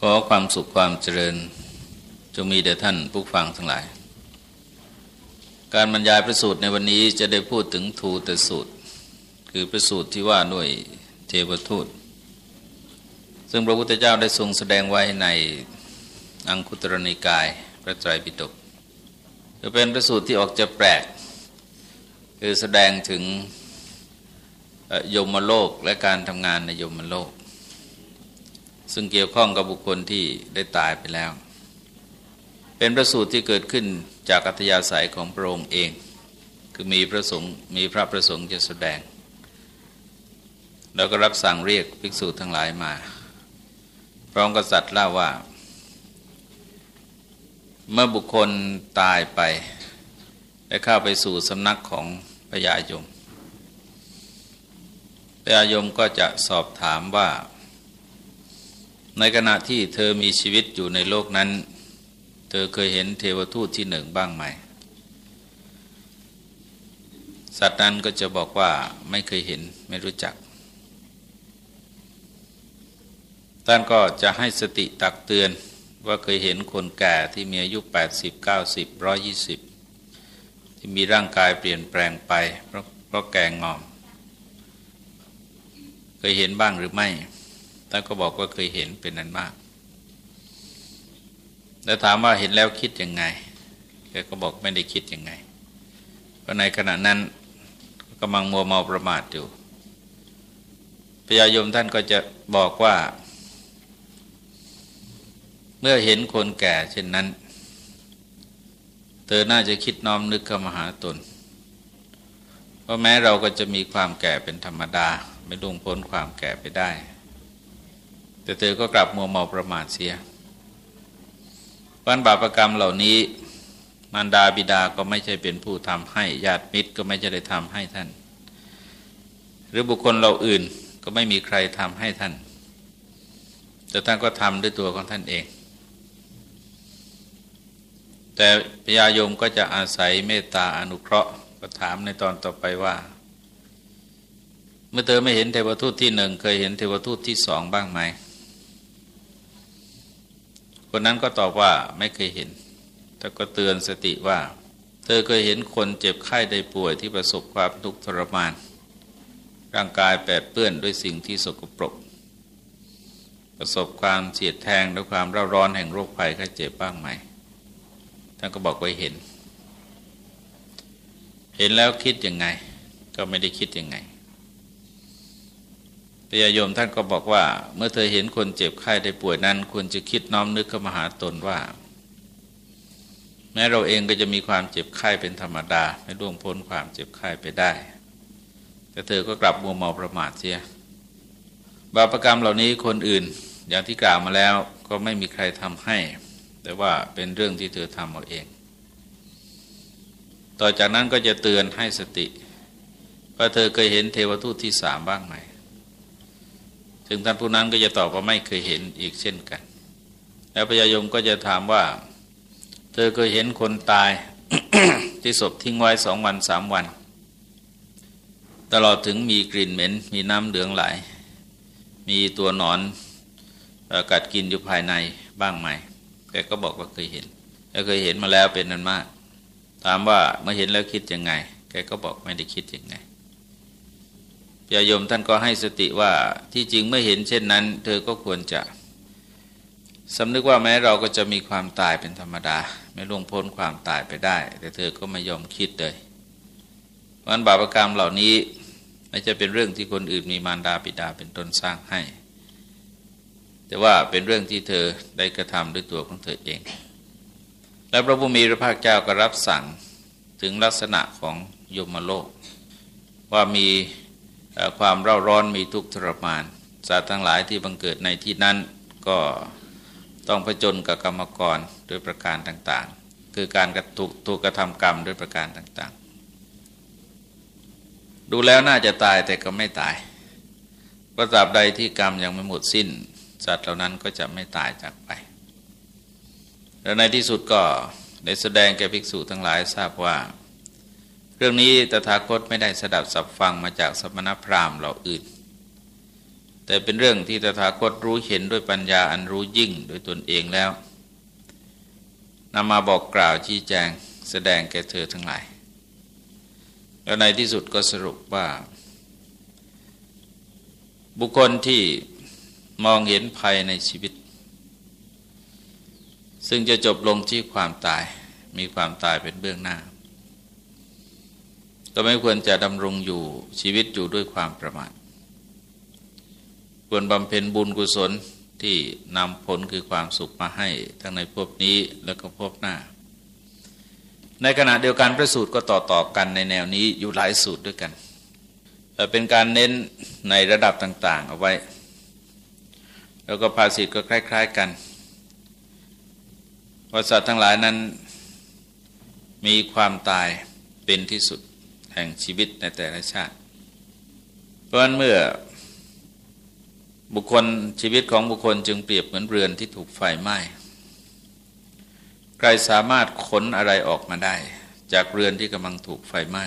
ขอความสุขความเจริญ จงมีแด่ท่านผู้ฟังทั้งหลาย การบรรยายประสูตรในวันนี้จะได้พูดถึงทูตสูตร คือประสูตรที่ว่าด้วยเทวทูต ซึ่งพระพุทธเจ้าได้ทรงแสดงไว้ในอังคุตรนิกายพระไตรปิฎกจะเป็นประสูตรที่ออกจะแปลก คือแสดงถึงยมโลกและการทำงานในยมโลก ซึ่งเกี่ยวข้องกับบุคคลที่ได้ตายไปแล้ว เป็นประสูตรที่เกิดขึ้นจากอัธยาศัยของพระองค์เอง คือมีพระสงฆ์มีพระประสงค์จะแสดง แล้วก็รับสั่งเรียกภิกษุทั้งหลายมา พร้อมกษัตริย์เล่าว่า เมื่อบุคคลตายไป ได้เข้าไปสู่สำนักของพญายมพญายมก็จะสอบถามว่า ในขณะที่เธอมีชีวิตอยู่ในโลกนั้น เธอเคยเห็นเทวทูตที่หนึ่งบ้างไหม สัตว์นั้นก็จะบอกว่าไม่เคยเห็นไม่รู้จัก ท่านก็จะให้สติตักเตือนว่าเคยเห็นคนแก่ที่มีอายุ 80 90 120 ที่มีร่างกายเปลี่ยนแปลงไปเพราะเพราะแก่งอม เคยเห็นบ้างหรือไม่ ท่านก็บอกว่าเคยเห็นเป็นนั้นมาก แล้วถามว่าเห็นแล้วคิดยังไงแกก็บอกไม่ได้คิดยังไง เพราะในขณะนั้นกำลังมัวเมาประมาทอยู่พญายมท่านก็จะบอกว่า เมื่อเห็นคนแก่เช่นนั้น เธอน่าจะคิดน้อมนึกเข้ามาหาตนเพราะแม้เราก็จะมีความแก่เป็นธรรมดา ไม่ล่วงพ้นความแก่ไปได้ แต่เธอก็กลับมัวเมาประมาทเสียวันบาปรกรรมเหล่านี้มารดาบิดาก็ไม่ใช่เป็นผู้ทำให้ญาติมิตรก็ไม่จะได้ทำให้ท่าน หรือบุคคลเราอื่นก็ไม่มีใครทำให้ท่าน แต่ท่านก็ทำด้วยตัวของท่านเอง แต่พญายมก็จะอาศัยเมตตาอนุเคราะห์ก็ถามในตอนต่อไปว่า เมื่อเธอไม่เห็นเทวทูตที่หนึ่งเคยเห็นเทวทูตที่สองบ้างไหม คนนั้นก็ตอบว่าไม่เคยเห็น แต่ก็เตือนสติว่า เธอเคยเห็นคนเจ็บไข้ได้ป่วยที่ประสบความทุกข์ทรมาน ร่างกายแปดเปื้อนด้วยสิ่งที่สกปรก ประสบความเสียดแทงด้วยความร้าร้อนแห่งโรคภัยไข้เจ็บบ้างไหม ท่านก็บอกไว้เห็น เห็นแล้วคิดยังไง ก็ไม่ได้คิดยังไง ญายมท่านก็บอกว่า เมื่อเธอเห็นคนเจ็บไข้ได้ป่วยนั้น ควรจะคิดน้อมนึกเข้ามาหาตนว่า แม้เราเองก็จะมีความเจ็บไข้เป็นธรรมดา ไม่ล่วงพ้นความเจ็บไข้ไปได้ แต่เธอก็กลับมัวเมาประมาทเสียบาปรกรรมเหล่านี้คนอื่น อย่างที่กล่าวมาแล้วก็ไม่มีใครทำให้ แต่ว่าเป็นเรื่องที่เธอทำเอาเอง ต่อจากนั้นก็จะเตือนให้สติว่าเธอเคยเห็นเทวทูตที่สามบ้างไหม ถึงท่านผู้นั้นก็จะตอบว่าไม่เคยเห็นอีกเช่นกัน แล้วพญายมก็จะถามว่า เธอเคยเห็นคนตายที่ศพทิ้งไว้สองวันสามวัน ตลอดถึงมีกลิ่นเหม็น มีน้ำเหลืองไหล มีตัวหนอนกัดกินอยู่ภายในบ้างไหมแกก็บอกว่าเคยเห็นแกเคยเห็นมาแล้วเป็นนั้นมาก ถามว่าเมื่อเห็นแล้วคิดยังไง แกก็บอกไม่ได้คิดยังไง ยายมท่านก็ให้สติว่าที่จริงเมื่อเห็นเช่นนั้น เธอก็ควรจะสำนึกว่าแม้เราก็จะมีความตายเป็นธรรมดา ไม่ล่วงพ้นความตายไปได้ แต่เธอก็ไม่ยอมคิดเลยวันบาปกรรมเหล่านี้ไม่จะเป็นเรื่องที่คนอื่นมีมารดาปิดาเป็นต้นสร้างให้ แต่ว่าเป็นเรื่องที่เธอได้กระทำด้วยตัวของเธอเอง และพระบุมีพระภาคเจ้าก็รับสั่งถึงลักษณะของยมโลก ว่ามี ความเร่าร้อนมีทุกข์ทรมาน สัตว์ทั้งหลายที่บังเกิดในที่นั้นก็ต้องผจญกับกรรมกรด้วยประการต่างๆ คือการกระตุกถูกกระทำกรรมด้วยประการต่างๆ ดูแล้วน่าจะตายแต่ก็ไม่ตายเพระตราบใดที่กรรมยังไม่หมดสิ้น สัตว์เหล่านั้นก็จะไม่ตายจากไป แล้วในที่สุดก็ได้แสดงแก่ภิกษุทั้งหลายทราบว่า เรื่องนี้ตถาคตไม่ได้สดับสับฟังมาจากสมณพราหมณ์เหล่าอื่น แต่เป็นเรื่องที่ตถาคตรู้เห็นด้วยปัญญาอันรู้ยิ่งโดยตนเองแล้วนำมาบอกกล่าวชี้แจงแสดงแก่เธอทั้งหลาย แล้วในที่สุดก็สรุปว่า บุคคลที่มองเห็นภัยในชีวิต ซึ่งจะจบลงที่ความตายมีความตายเป็นเบื้องหน้า ก็ไม่ควรจะดำรงอยู่ชีวิตอยู่ด้วยความประมาทควรบำเพ็ญบุญกุศลที่นำผลคือความสุขมาให้ ทั้งในภพนี้แล้วก็ภพหน้า ในขณะเดียวกันพระสูตรก็ต่อต่อกันในแนวนี้อยู่หลายสูตรด้วยกันเป็นการเน้นในระดับต่าง ๆ เอาไว้ แล้วก็ภาษิตก็คล้าย ๆกันว่าสัตว์ทั้งหลายนั้นมีความตายเป็นที่สุด แห่งชีวิตในแต่ละชาติ เพราะฉะนั้นเมื่อบุคคลชีวิตของบุคคลจึงเปรียบเหมือนเรือนที่ถูกไฟไหม้ใครสามารถขนอะไรออกมาได้ จากเรือนที่กำลังถูกไฟไหม้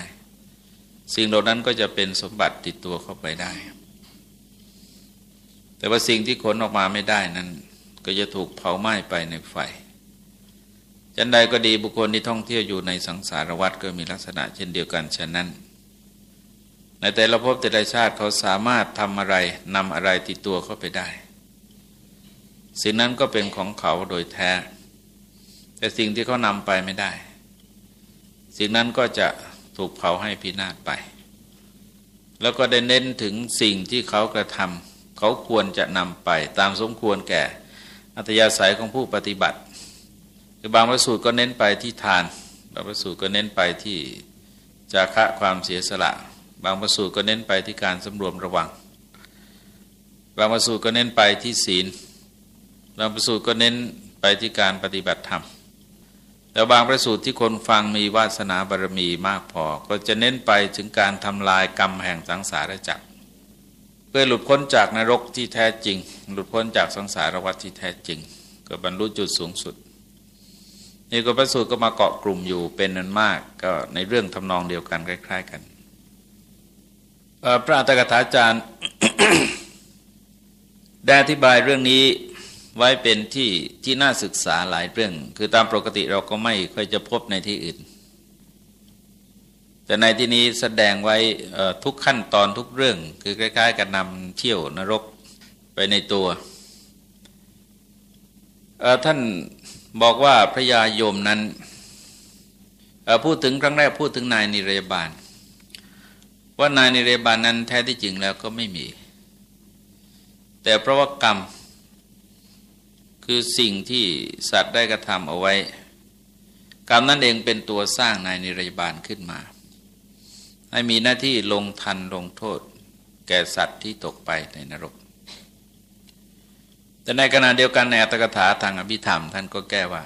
สิ่งเหล่านั้นก็จะเป็นสมบัติติดตัวเข้าไปได้ แต่ว่าสิ่งที่ขนออกมาไม่ได้นั้น ก็จะถูกเผาไหม้ไปในไฟ จันใดก็ดีบุคคลที่ท่องเที่ยวอยู่ในสังสารวัฏก็มีลักษณะเช่นเดียวกันฉะนั้น ในแต่ละภพแต่ละชาติเขาสามารถทำอะไรนำอะไรติดตัวเข้าไปได้ สิ่งนั้นก็เป็นของเขาโดยแท้ แต่สิ่งที่เขานำไปไม่ได้ สิ่งนั้นก็จะถูกเผาให้พินาศไป แล้วก็ได้เน้นถึงสิ่งที่เขากระทำเขาควรจะนำไปตามสมควรแก่ อัตยาศัยของผู้ปฏิบัติ คือบางพระสูตรก็เน้นไปที่ทาน บางพระสูตรก็เน้นไปที่จาคะความเสียสละ บางประสูตรก็เน้นไปที่การสำรวมระวัง บางประสูตรก็เน้นไปที่ศีล บางประสูตรก็เน้นไปที่การปฏิบัติธรรมแต่บางประสูตรที่คนฟังมีวาสนาบารมีมากพอ ก็จะเน้นไปถึงการทำลายกรรมแห่งสังสารวัฏเพื่อหลุดพ้นจากนรกที่แท้จริง หลุดพ้นจากสังสารวัฏที่แท้จริง ก็บรรลุจุดสูงสุด นี่ก็พระสูตรก็มาเกาะกลุ่มอยู่เป็นนันมากก็ในเรื่องทำนองเดียวกันคล้าย ๆ กันพระอัตถกถาจารย์ได้อธิบายเรื่องนี้ไว้เป็นที่ที่น่าศึกษาหลายเรื่อง คือตามปกติเราก็ไม่ค่อยจะพบในที่อื่น แต่ในที่นี้แสดงไว้ทุกขั้นตอนทุกเรื่อง คือคล้ายๆกับนำเที่ยวนรกไปในตัวท่าน บอกว่าพระยาโยมนั้นพูดถึงครั้งแรกพูดถึงนายนิรยบาล ว่านายนิเรบานนั้นแท้ที่จริงแล้วก็ไม่มี แต่เพราะว่ากรรม คือสิ่งที่สัตว์ได้กระทำเอาไว้ กรรมนั่นเองเป็นตัวสร้างนายนิรบาลขึ้นมา ให้มีหน้าที่ลงทันลงโทษ แก่สัตว์ที่ตกไปในนรก แต่ในขณะเดียวกันในอัตถกถาทางอภิธรรม ท่านก็แก้ว่า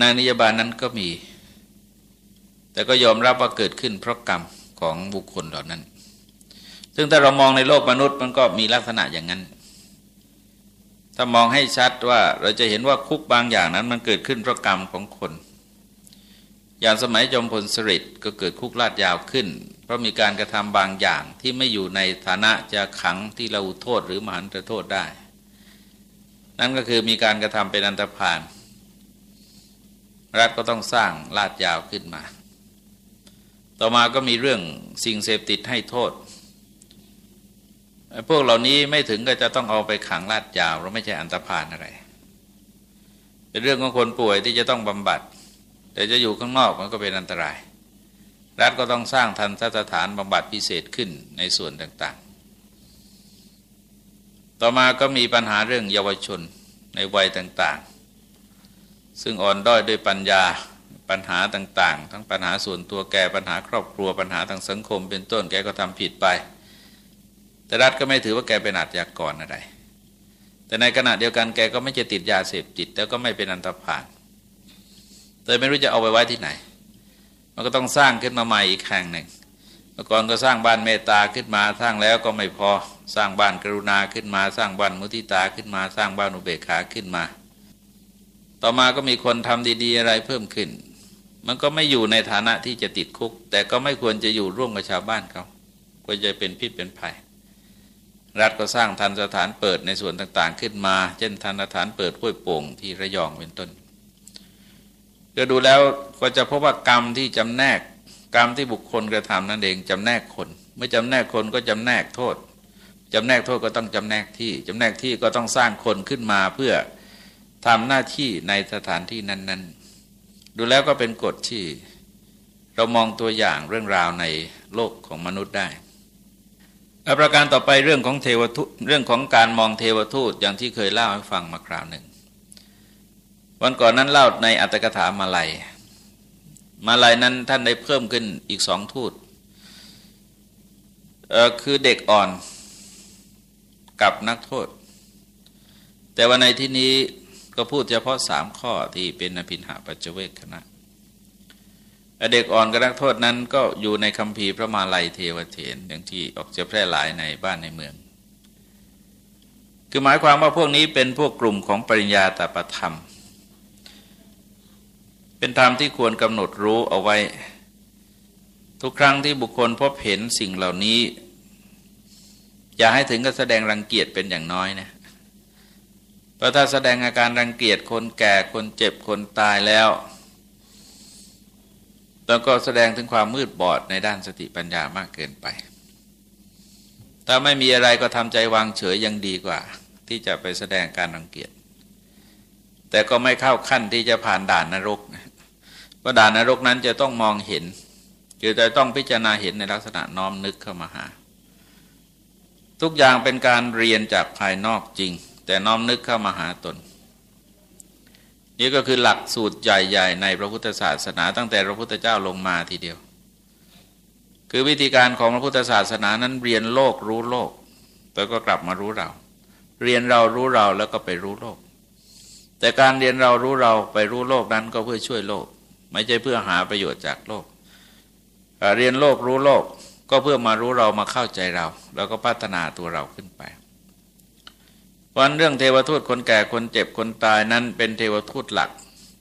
นายนิยบาลนั้นก็มี แต่ก็ยอมรับว่าเกิดขึ้นเพราะกรรมของบุคคลเหล่านั้น ซึ่งถ้าเรามองในโลกมนุษย์มันก็มีลักษณะอย่างนั้น ถ้ามองให้ชัดว่าเราจะเห็นว่าคุกบางอย่างนั้น มันเกิดขึ้นเพราะกรรมของคน อย่างสมัยจอมพลสฤษดิ์ก็เกิดคุกลาดยาวขึ้น เพราะมีการกระทำบางอย่างที่ไม่อยู่ในฐานะจะขังที่เราโทษหรือมหันตโทษได้ นั่นก็คือมีการกระทำเป็นอันตรพาน รัฐก็ต้องสร้างลาดยาวขึ้นมา ต่อมาก็มีเรื่องสิ่งเสพติดให้โทษ พวกเหล่านี้ไม่ถึงก็จะต้องเอาไปขังลาดยาวเราไม่ใช่อันตรพานอะไร เป็นเรื่องของคนป่วยที่จะต้องบำบัด แต่จะอยู่ข้างนอกมันก็เป็นอันตราย รัฐก็ต้องสร้างทันสถานบำบัดพิเศษขึ้นในส่วนต่างๆ ต่อมาก็มีปัญหาเรื่องเยาวชนในวัยต่างๆ ซึ่งอ่อนด้อยด้วยปัญญาปัญหาต่างๆ ทั้งปัญหาส่วนตัวแกปัญหาครอบครัวปัญหาทางสังคม เป็นต้นแกก็ทำผิดไป แต่รัฐก็ไม่ถือว่าแกเป็นอาชญากรอะไร แต่ในขณะเดียวกันแกก็ไม่จะติดยาเสพติดแล้วก็ไม่เป็นอันตรพานแต่ไม่รู้จะเอาไปไว้ที่ไหน มันก็ต้องสร้างขึ้นมาใหม่อีกแห่งหนึ่งเมื่อก่อนก็สร้างบ้านเมตตาขึ้นมาสร้างแล้วก็ไม่พอสร้างบ้านกรุณาขึ้นมา สร้างบ้านมุทิตาขึ้นมา สร้างบ้านอุเบกขาขึ้นมา ต่อมาก็มีคนทำดี ๆ อะไรเพิ่มขึ้น มันก็ไม่อยู่ในฐานะที่จะติดคุก แต่ก็ไม่ควรจะอยู่ร่วมกับชาวบ้านเขาควรจะเป็นพิษเป็นภัยรัฐก็สร้างทันสถานเปิดในส่วนต่างๆ ขึ้นมา เช่นทันสถานเปิดห้วยโป่งที่ระยองเป็นต้นก็ดูแล้ว ก็จะพบว่ากรรมที่จำแนกกรรมที่บุคคลกระทำนั่นเองจำแนกคน เมื่อจำแนกคนก็จำแนกโทษจำแนกโทษก็ต้องจำแนกที่จำแนกที่ก็ต้องสร้างคนขึ้นมาเพื่อทำหน้าที่ในสถานที่นั้น ๆ ดูแล้วก็เป็นกฎที่ เรามองตัวอย่างเรื่องราวในโลกของมนุษย์ได้ประการต่อไปเรื่องของเทวทูตเรื่องของการมองเทวทูตอย่างที่เคยเล่าให้ฟังมาคราวหนึ่ง วันก่อนนั้นเล่าในอัตถกถามาลัย มาลัยนั้นท่านได้เพิ่มขึ้นอีกสองทูตคือเด็กอ่อนกับนักโทษ แต่ว่าในที่นี้ก็พูดเฉพาะสามข้อที่เป็นอภินหาปัจเจเวกคณะเด็กอ่อนกับนักโทษนั้นก็อยู่ในคำพีพระมาลัยเทวเถนอย่างที่ออกจะแพร่หลายในบ้านในเมือง คือหมายความว่าพวกนี้เป็นพวกกลุ่มของปริญญาตประธรรม เป็นธรรมที่ควรกำหนดรู้เอาไว้ ทุกครั้งที่บุคคลพบเห็นสิ่งเหล่านี้ อย่าให้ถึงกับแสดงรังเกียจเป็นอย่างน้อยนะเพราะถ้าแสดงอาการรังเกียจคนแก่คนเจ็บคนตายแล้วแล้วก็แสดงถึงความมืดบอดในด้านสติปัญญามากเกินไป ถ้าไม่มีอะไรก็ทำใจวางเฉยยังดีกว่า ที่จะไปแสดงการรังเกียจ แต่ก็ไม่เข้าขั้นที่จะผ่านด่านนรกเพราะด่านนรกนั้นจะต้องมองเห็นคือจะต้องพิจารณาเห็นในลักษณะน้อมนึกเข้ามาหา ทุกอย่างเป็นการเรียนจากภายนอกจริง แต่น้อมนึกเข้ามาหาตน นี่ก็คือหลักสูตรใหญ่ๆ ในพระพุทธศาสนา ตั้งแต่พระพุทธเจ้าลงมาทีเดียว คือวิธีการของพระพุทธศาสนานั้นเรียนโลกรู้โลก แล้วก็กลับมารู้เรา เรียนเรารู้เราแล้วก็ไปรู้โลก แต่การเรียนเรารู้เราไปรู้โลกนั้นก็เพื่อช่วยโลก ไม่ใช่เพื่อหาประโยชน์จากโลก เรียนโลกรู้โลกก็เพื่อมารู้เรามาเข้าใจเรา แล้วก็พัฒนาตัวเราขึ้นไปวันเรื่องเทวทูตคนแก่คนเจ็บคนตายนั้นเป็นเทวทูตหลัก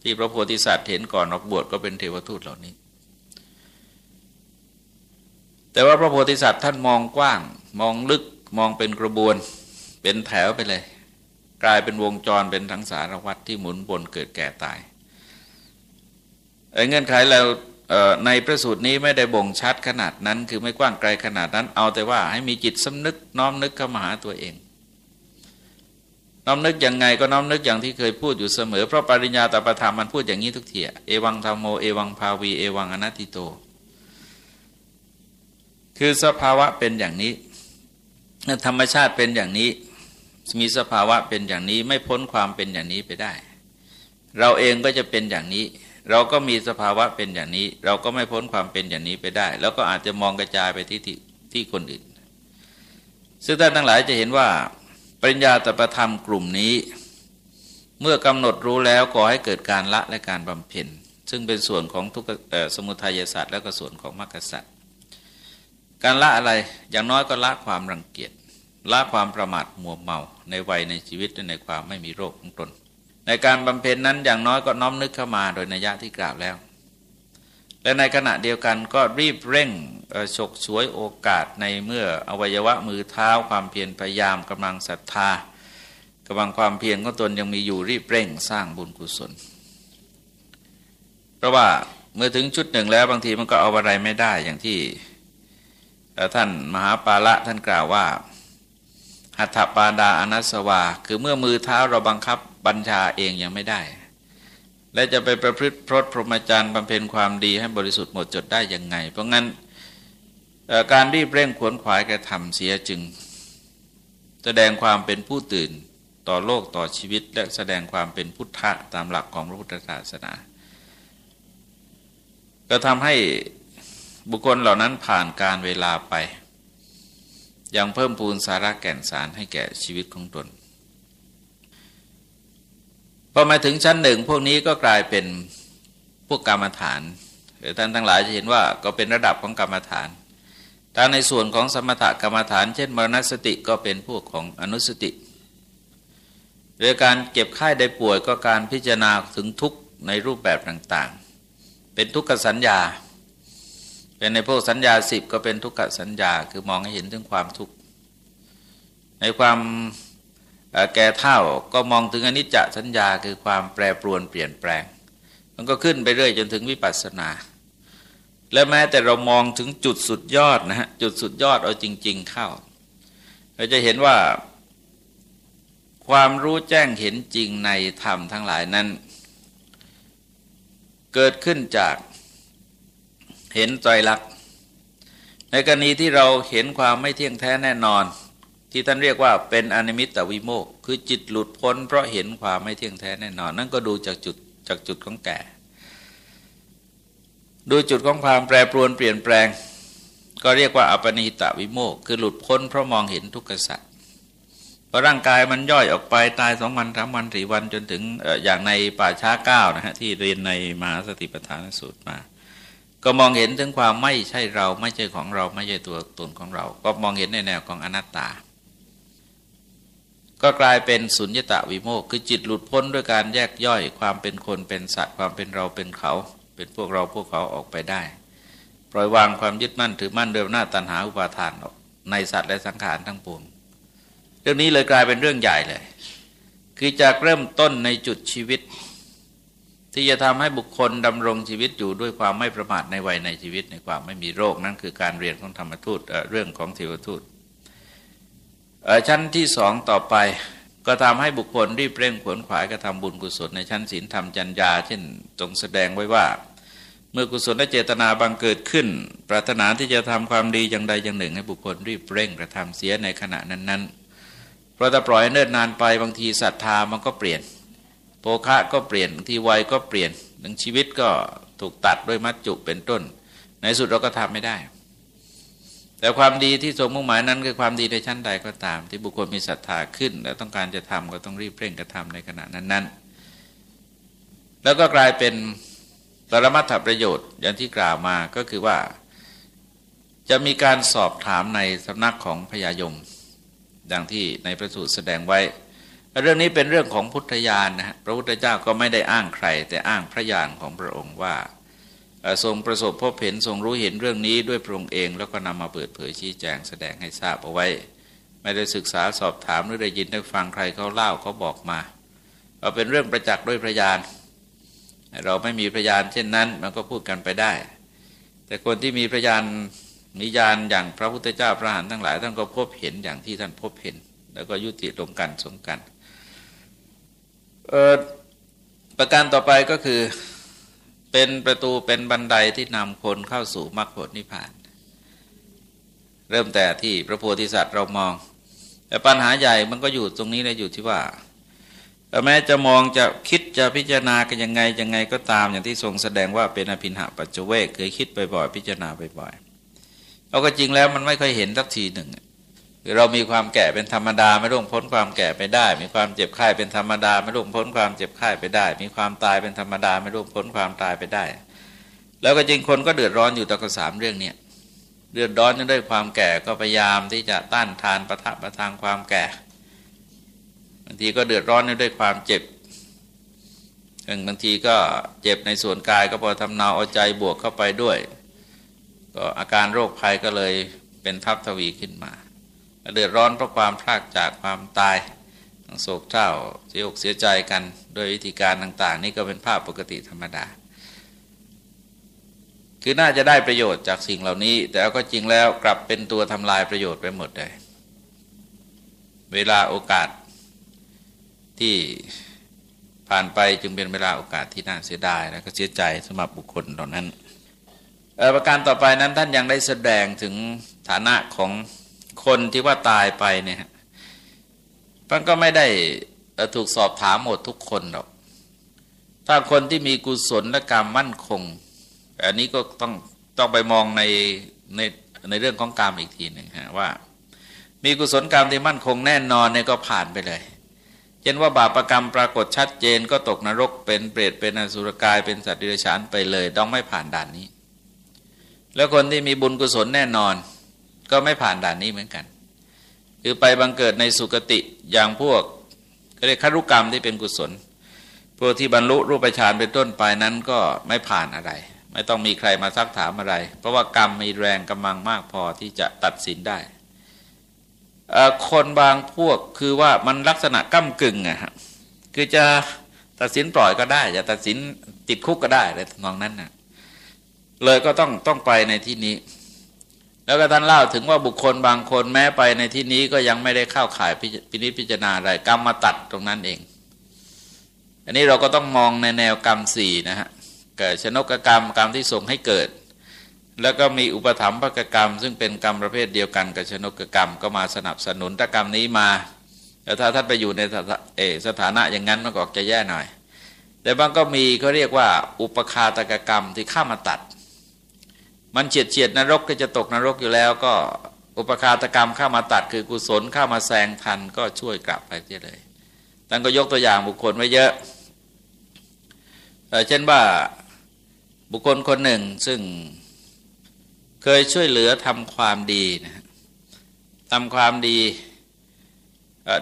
ที่พระโพธิสัตว์เห็นก่อนออกบวชก็เป็นเทวทูตเหล่านี้ แต่ว่าพระโพธิสัตว์ท่านมองกว้าง มองลึกมองเป็นกระบวน เป็นแถวไปเลย กลายเป็นวงจรเป็นทั้งสารวัตรที่หมุนวนเกิดแก่ตายเงื่อนไขเราในพระสูตรนี้ไม่ได้บ่งชัดขนาดนั้น คือไม่กว้างไกลขนาดนั้น เอาแต่ว่าให้มีจิตสำนึกน้อมนึกเข้ามาหาตัวเอง น้อมนึกยังไงก็น้อมนึกอย่างที่เคยพูดอยู่เสมอ เพราะปริญญาตประธรรมมันพูดอย่างนี้ทุกทีเอวังธรรมโมเอวังภาวีเอวังอนัตติโต คือสภาวะเป็นอย่างนี้ ธรรมชาติเป็นอย่างนี้ มีสภาวะเป็นอย่างนี้ไม่พ้นความเป็นอย่างนี้ไปได้ เราเองก็จะเป็นอย่างนี้ เราก็มีสภาวะเป็นอย่างนี้ เราก็ไม่พ้นความเป็นอย่างนี้ไปได้ แล้วก็อาจจะมองกระจายไปที่ที่ที่คนอื่น ซึ่งท่านทั้งหลายจะเห็นว่าปริญญาตประธรรมกลุ่มนี้ เมื่อกำหนดรู้แล้วก่อให้เกิดการละและการบำเพ็ญซึ่งเป็นส่วนของทุกสมุทัยศาสตร์และก็ส่วนของมรรคศาสตร์การละอะไรอย่างน้อยก็ละความรังเกียจ ละความประมาทมัวเมาในวัยในชีวิตและในความไม่มีโรคของตน ในการบำเพ็ญนั้นอย่างน้อยก็น้อมนึกเข้ามาโดยนัยยะที่กล่าวแล้ว และในขณะเดียวกันก็รีบเร่งฉกฉวยโอกาสในเมื่ออวัยวะมือเท้าความเพียรพยายามกำลังศรัทธากำลังความเพียรของตนยังมีอยู่รีบเร่งสร้างบุญกุศล เพราะว่าเมื่อถึงชุดหนึ่งแล้วบางทีมันก็เอาอะไรไม่ได้อย่างที่ท่านมหาปาละท่านกล่าวว่า หัตถปาดาอนัสวา คือเมื่อมือเท้าเราบังคับบัญชาเองยังไม่ได้ และจะไปประพฤติพรตพรหมจรรย์บำเพ็ญความดีให้บริสุทธิ์หมดจดได้ยังไง เพราะงั้นการรีบเร่งขวนขวายกระทำเสียจึง แสดงความเป็นผู้ตื่นต่อโลกต่อชีวิต และแสดงความเป็นพุทธะตามหลักของพระพุทธศาสนา ก็ทำให้บุคคลเหล่านั้นผ่านการเวลาไป ยังเพิ่มพูนสาระแก่นสารให้แก่ชีวิตของตนพอมาถึงชั้นหนึ่งพวกนี้ก็กลายเป็นพวกกรรมฐานหรือท่านทั้งหลายจะเห็นว่าก็เป็นระดับของกรรมฐานถ้าในส่วนของสมถกรรมฐาน เช่นมรณสติก็เป็นพวกของอนุสติหรือการเก็บไข้ได้ป่วยก็การพิจารณาถึงทุกข์ในรูปแบบต่างๆ เป็นทุกขสัญญา เป็นในพวกสัญญาสิบก็เป็นทุกขสัญญาคือมองให้เห็นถึงความทุกข์ในความแก่เท่าก็มองถึงอนิจจสัญญาคือความแปรปรวนเปลี่ยนแปลง มันก็ขึ้นไปเรื่อยจนถึงวิปัสสนา และแม้แต่เรามองถึงจุดสุดยอดนะฮะจุดสุดยอดเอาจริง ๆ เข้า เราจะเห็นว่าความรู้แจ้งเห็นจริงในธรรมทั้งหลายนั้น เกิดขึ้นจาก เห็นใจรักในกรณีที่เราเห็นความไม่เที่ยงแท้แน่นอน ที่ท่านเรียกว่าเป็นอนิมิตตวิโมกคือจิตหลุดพ้น เพราะเห็นความไม่เที่ยงแท้แน่นอน นั่นก็ดูจากจุดจากจุดของแก่ ดูจุดของความแปรปรวนเปลี่ยนแปลง ก็เรียกว่าอปนิหิตวิโมกคือหลุดพ้นเพราะมองเห็นทุกขสัตว์พอร่างกายมันย่อยออกไปตายสองวันสามวันสี่วันจนถึงอย่างในป่าช้าเก้านะฮะที่เรียนในมหาสติปัฏฐานสูตรมา ก็มองเห็นถึงความไม่ใช่เราไม่ใช่ของเราไม่ใช่ตัวตนของเรา ก็มองเห็นในแนวของอนัตตา ก็กลายเป็นสุญญตาวิโมกคือจิตหลุดพ้นด้วยการแยกย่อยความเป็นคนเป็นสัตว์ความเป็นเราเป็นเขา เป็นพวกเราพวกเขาออกไปได้ ปล่อยวางความยึดมั่นถือมั่นเดิมหน้าตันหาอุปาทานในสัตว์และสังขารทั้งปวงเรื่องนี้เลยกลายเป็นเรื่องใหญ่เลย คือจากเริ่มต้นในจุดชีวิต ที่จะทำให้บุคคลดำรงชีวิตอยู่ด้วยความไม่ประมาทในวัยในชีวิตในความไม่มีโรคนั่นคือการเรียนของธรรมทูตเรื่องของเทวทูตชั้นที่สองต่อไปก็ทำให้บุคคลรีบเร่งขวนขวายกระทำบุญกุศลในชั้นศีลธรรมจัญญา เช่นตรงแสดงไว้ว่า เมื่อกุศลและเจตนาบังเกิดขึ้น ปรารถนาที่จะทำความดีอย่างใดอย่างหนึ่ง ให้บุคคลรีบเร่งกระทำเสียในขณะนั้นๆเพราะถ้าปล่อยเนิ่นนานไปบางทีศรัทธามันก็เปลี่ยน ภคะก็เปลี่ยนบางทีวัยก็เปลี่ยนหนึ่งชีวิตก็ถูกตัดด้วยมัจจุเป็นต้น ในสุดเราก็ทำไม่ได้ แต่ความดีที่ทรงมุ่งหมายนั้นคือความดีในชั้นใดก็ตาม ที่บุคคลมีศรัทธาขึ้น แล้วต้องการจะทำก็ต้องรีบเร่งกระทำในขณะนั้นๆ แล้วก็กลายเป็นปรมัตถประโยชน์อย่างที่กล่าวมาก็คือว่า จะมีการสอบถามในสำนักของพญายม ดังที่ในพระสูตรแสดงไว้ เรื่องนี้เป็นเรื่องของพุทธญาณนะฮะพระพุทธเจ้าก็ไม่ได้อ้างใคร แต่อ้างพระญาณของพระองค์ว่าทรงประสบพบเห็นทรงรู้เห็นเรื่องนี้ด้วยพระองค์เอง แล้วก็นำมาเปิดเผยชี้แจงแสดงให้ทราบเอาไว้ ไม่ได้ศึกษาสอบถามหรือได้ยินได้ฟังใครเขาเล่าเขาบอกมาเอาเป็นเรื่องประจักษ์ด้วยพระญาณเราไม่มีพระญาณเช่นนั้น มันก็พูดกันไปได้ แต่คนที่มีพระญาณนิยานอย่างพระพุทธเจ้าพระหันทั้งหลายท่านก็พบเห็นอย่างที่ท่านพบเห็น แล้วก็ยุติลงกันสงกัน ประการต่อไปก็คือเป็นประตูเป็นบันไดที่นำคนเข้าสู่มรรคผลนิพพาน เริ่มแต่ที่พระโพธิสัตว์เรามอง แต่ปัญหาใหญ่มันก็อยู่ตรงนี้เลยอยู่ที่ว่าแม้จะมองจะคิดจะพิจารณากันยังไงยังไงก็ตามอย่างที่ทรงแสดงว่าเป็นอภินหาปัจเจเวกเคยคิดบ่อยๆพิจารณาบ่อยๆเอาก็จริงแล้วมันไม่ค่อยเห็นสักทีหนึ่ง คือเรามีความแก่เป็นธรรมดาไม่ร่วงพ้นความแก่ไปได้ มีความเจ็บไข้เป็นธรรมดาไม่ร่วงพ้นความเจ็บไข้ไปได้ มีความตายเป็นธรรมดาไม่ร่วงพ้นความตายไปได้ แล้วก็จริงคนก็เดือดร้อนอยู่ต่อกับสามเรื่องเนี้ยเดือดร้อนด้วยความแก่ก็พยายามที่จะต้านทานประทะประทางความแก่บางทีก็เดือดร้อนด้วยความเจ็บบางทีก็เจ็บในส่วนกายก็พอทำนาเอาใจบวกเข้าไปด้วย ก็อาการโรคภัยก็เลยเป็นทับทวีขึ้นมา เดือดร้อนเพราะความพลากจากความตายต้งโศกเศร้าเสียอกเสียใจกันโดยวิธีการต่าง ๆ นี่ก็เป็นภาพปกติธรรมดา คือน่าจะได้ประโยชน์จากสิ่งเหล่านี้ แต่ก็จริงแล้วกลับเป็นตัวทำลายประโยชน์ไปหมดเลย เวลาโอกาสที่ผ่านไปจึงเป็นเวลาโอกาสที่น่าเสียดาย และก็เสียใจสำหรับบุคคลเหล่านั้นประการต่อไปนั้นท่านยังได้แสดงถึงฐานะของ คนที่ว่าตายไปเนี่ยมันก็ไม่ได้ถูกสอบถามหมดทุกคนหรอก ถ้าคนที่มีกุศลและกรรมมั่นคง อันนี้ก็ต้องต้องไปมองในในในเรื่องของกรรมอีกทีหนึ่งฮะว่า มีกุศลกรรมที่มั่นคงแน่นอนเนี่ยก็ผ่านไปเลยเช่นว่าบาปรกรรมปรากฏชัดเจนก็ตกนรกเป็นเปรตเป็นอสุรกายเป็นสัตว์ดิเรกชันไปเลย ต้องไม่ผ่านด่านนี้ แล้วคนที่มีบุญกุศลแน่นอน ก็ไม่ผ่านด่านนี้เหมือนกัน คือไปบังเกิดในสุคติอย่างพวกก็เรียกคารุกรรมที่เป็นกุศลพวกที่บรรลุรูปฌานเป็นต้นไปนั้นก็ไม่ผ่านอะไร ไม่ต้องมีใครมาซักถามอะไร เพราะว่ากรรมมีแรงกำลังมากพอที่จะตัดสินได้คนบางพวกคือว่ามันลักษณะก้ากึ่งอะฮะคือจะตัดสินปล่อยก็ได้ จะตัดสินติดคุกก็ได้อะไรทำนองนั้นนะเลยก็ต้องต้องไปในที่นี้ แล้วก็ท่านเล่าถึงว่าบุคคลบางคนแม้ไปในที่นี้ก็ยังไม่ได้เข้าข่ายพินิจพิจารณาอะไรกรรมมาตัดตรงนั้นเอง อันนี้เราก็ต้องมองในแนวกรรมสี่นะฮะเกิดชนกกรรมกรรมที่ส่งให้เกิด แล้วก็มีอุปถัมภกกรรม ซึ่งเป็นกรรมประเภทเดียวกันกับชนกกรรมก็มาสนับสนุนตกรรมนี้มาแล้วถ้าท่านไปอยู่ในสถานะอย่างนั้นมันก็จะแย่หน่อย แต่บางก็มีเขาเรียกว่า อุปคาตกกรรมที่ข้ามาตัด มันเฉียดเฉียดนรกก็จะตกนรกอยู่แล้ว ก็อุปคาตกรรมเข้ามาตัดคือกุศลเข้ามาแซงทันก็ช่วยกลับไปเลยท่านก็ยกตัวอย่างบุคคลไว้เยอะเช่นว่าบุคคลคนหนึ่งซึ่งเคยช่วยเหลือทำความดีนะทำความดี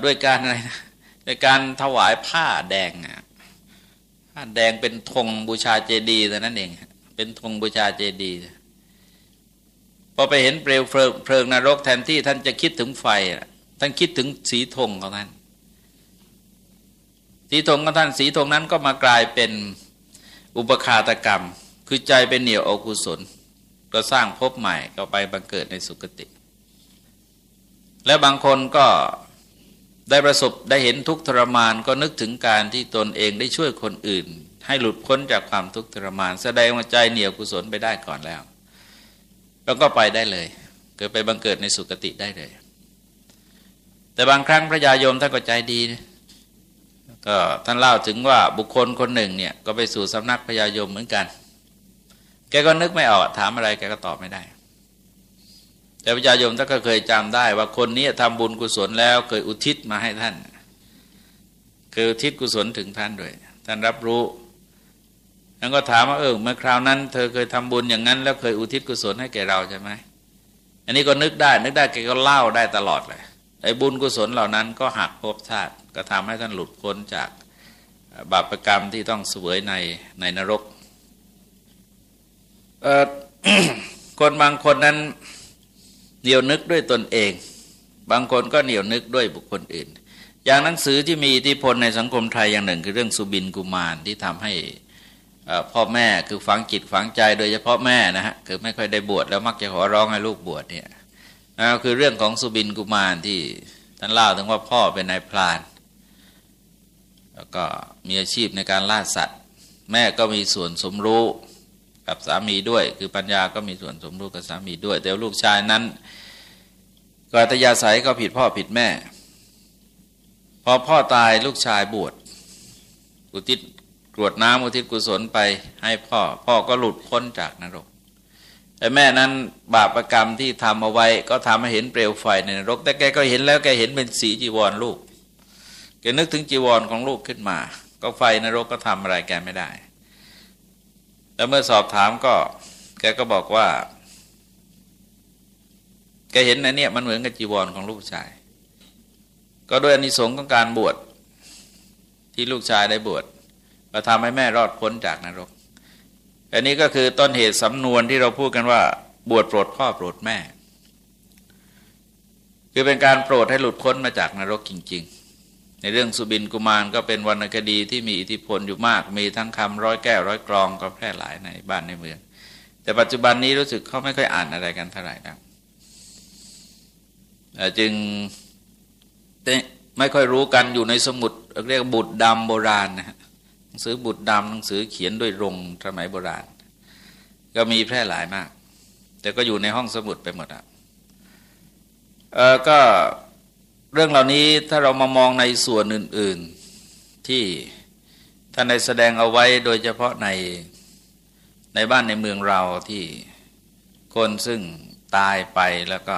ด้วยการอะไรนะด้วยการถวายผ้าแดงผ้าแดงเป็นธงบูชาเจดีย์แต่นั้นเอง เป็นธงบูชาเจดีย์ พอไปเห็นเปลวเพลิงนรกแทนที่ท่านจะคิดถึงไฟท่านคิดถึงสีธงของท่านสีธงของท่านสีธงนั้นก็มากลายเป็นอุปคาตกรรม คือใจเป็นเหนียวอกุศล ก็สร้างภพใหม่ก็ไปบังเกิดในสุคติ และบางคนก็ได้ประสบได้เห็นทุกทรมานก็นึกถึงการที่ตนเองได้ช่วยคนอื่น ให้หลุดพ้นจากความทุกข์ทรมาน แสดงว่าใจเหนียวกุศลไปได้ก่อนแล้ว แล้วก็ไปได้เลย เกิดไปบังเกิดในสุคติได้เลย แต่บางครั้งพระยาโยมท่านก็ใจดีก็ท่านเล่าถึงว่าบุคคลคนหนึ่งเนี่ยก็ไปสู่สำนักพระยาโยมเหมือนกัน แกก็นึกไม่ออกถามอะไรแกก็ตอบไม่ได้ แต่พระยาโยมท่านก็เคยจำได้ ว่าคนนี้ทำบุญกุศลแล้วเคยอุทิศมาให้ท่านเคยอุทิศกุศลถึงท่านด้วย ท่านรับรู้ ท่านก็ถามว่าเออเมื่อคราวนั้น เธอเคยทำบุญอย่างนั้น แล้วเคยอุทิศกุศลให้แก่เราใช่ไหมอันนี้ก็นึกได้ นึกได้แกก็เล่าได้ตลอดเลยไอ้บุญกุศลเหล่านั้นก็หักภพชาติก็ทำให้ท่านหลุดพ้นจากบาปรกรรมที่ต้องเสวยในในนรกคนบางคนนั้นเหนียวนึกด้วยตนเอง บางคนก็เหนียวนึกด้วยบุคคลอื่น อย่างหนังสือที่มีอิทธิพลในสังคมไทยอย่างหนึ่ง คือเรื่องสุบินกุมารที่ทำให้ พ่อแม่คือฝังจิตฝังใจโดยเฉพาะแม่นะฮะคือไม่ค่อยได้บวชแล้วมักจะขอร้องให้ลูกบวชเนี่ยนะคือเรื่องของสุบินกุมารที่ท่านเล่าถึงว่าพ่อเป็นนายพราน แล้วก็มีอาชีพในการล่าสัตว์ แม่ก็มีส่วนสมรู้กับสามีด้วย คือปัญญาก็มีส่วนสมรู้กับสามีด้วย แต่ลูกชายนั้นกอัตยาศัยก็ผิดพ่อผิดแม่ พอพ่อตายลูกชายบวชอุทิศ กรวดน้ำอุทิศกุศลไปให้พ่อ พ่อก็หลุดพ้นจากนรกแต่แม่นั้นบาปรกรรมที่ทำเอาไว้ ก็ทำให้เห็นเปลวไฟในนรก แต่แกก็เห็นแล้วแกเห็นเป็นสีจีวรลูกแกนึกถึงจีวรของลูกขึ้นมา ก็ไฟนรกก็ทำอะไรแกไม่ได้ แล้วเมื่อสอบถามก็แกก็บอกว่า แกเห็นในนี้มันเหมือนกับจีวรของลูกชาย ก็ด้วยอนิสงส์ของการบวชที่ลูกชายได้บวช มาทำให้แม่รอดพ้นจากนรก อันนี้ก็คือต้นเหตุสำนวนที่เราพูดกันว่า บวชโปรดพ่อโปรดแม่ คือเป็นการโปรดให้หลุดพ้นมาจากนรกจริง ๆ ในเรื่องสุบินกุมารก็เป็นวรรณคดีที่มีอิทธิพลอยู่มาก มีทั้งคำร้อยแก้วร้อยกรองก็แพร่หลายในบ้านในเมือง แต่ปัจจุบันนี้รู้สึกเขาไม่ค่อยอ่านอะไรกันเท่าไหร่นะจึงไม่ค่อยรู้กันอยู่ในสมุดเรียกบุตรดำโบราณนะฮะ นังสือบุตรดำหนังสือเขียนด้วยรงสมัยโบราณ ก็มีแพร่หลายมาก แต่ก็อยู่ในห้องสมุดไปหมดอะเออก็เรื่องเหล่านี้ถ้าเรามามองในส่วนอื่น ๆที่ท่านได้แสดงเอาไว้โดยเฉพาะในในบ้านในเมืองเราที่คนซึ่งตายไปแล้วก็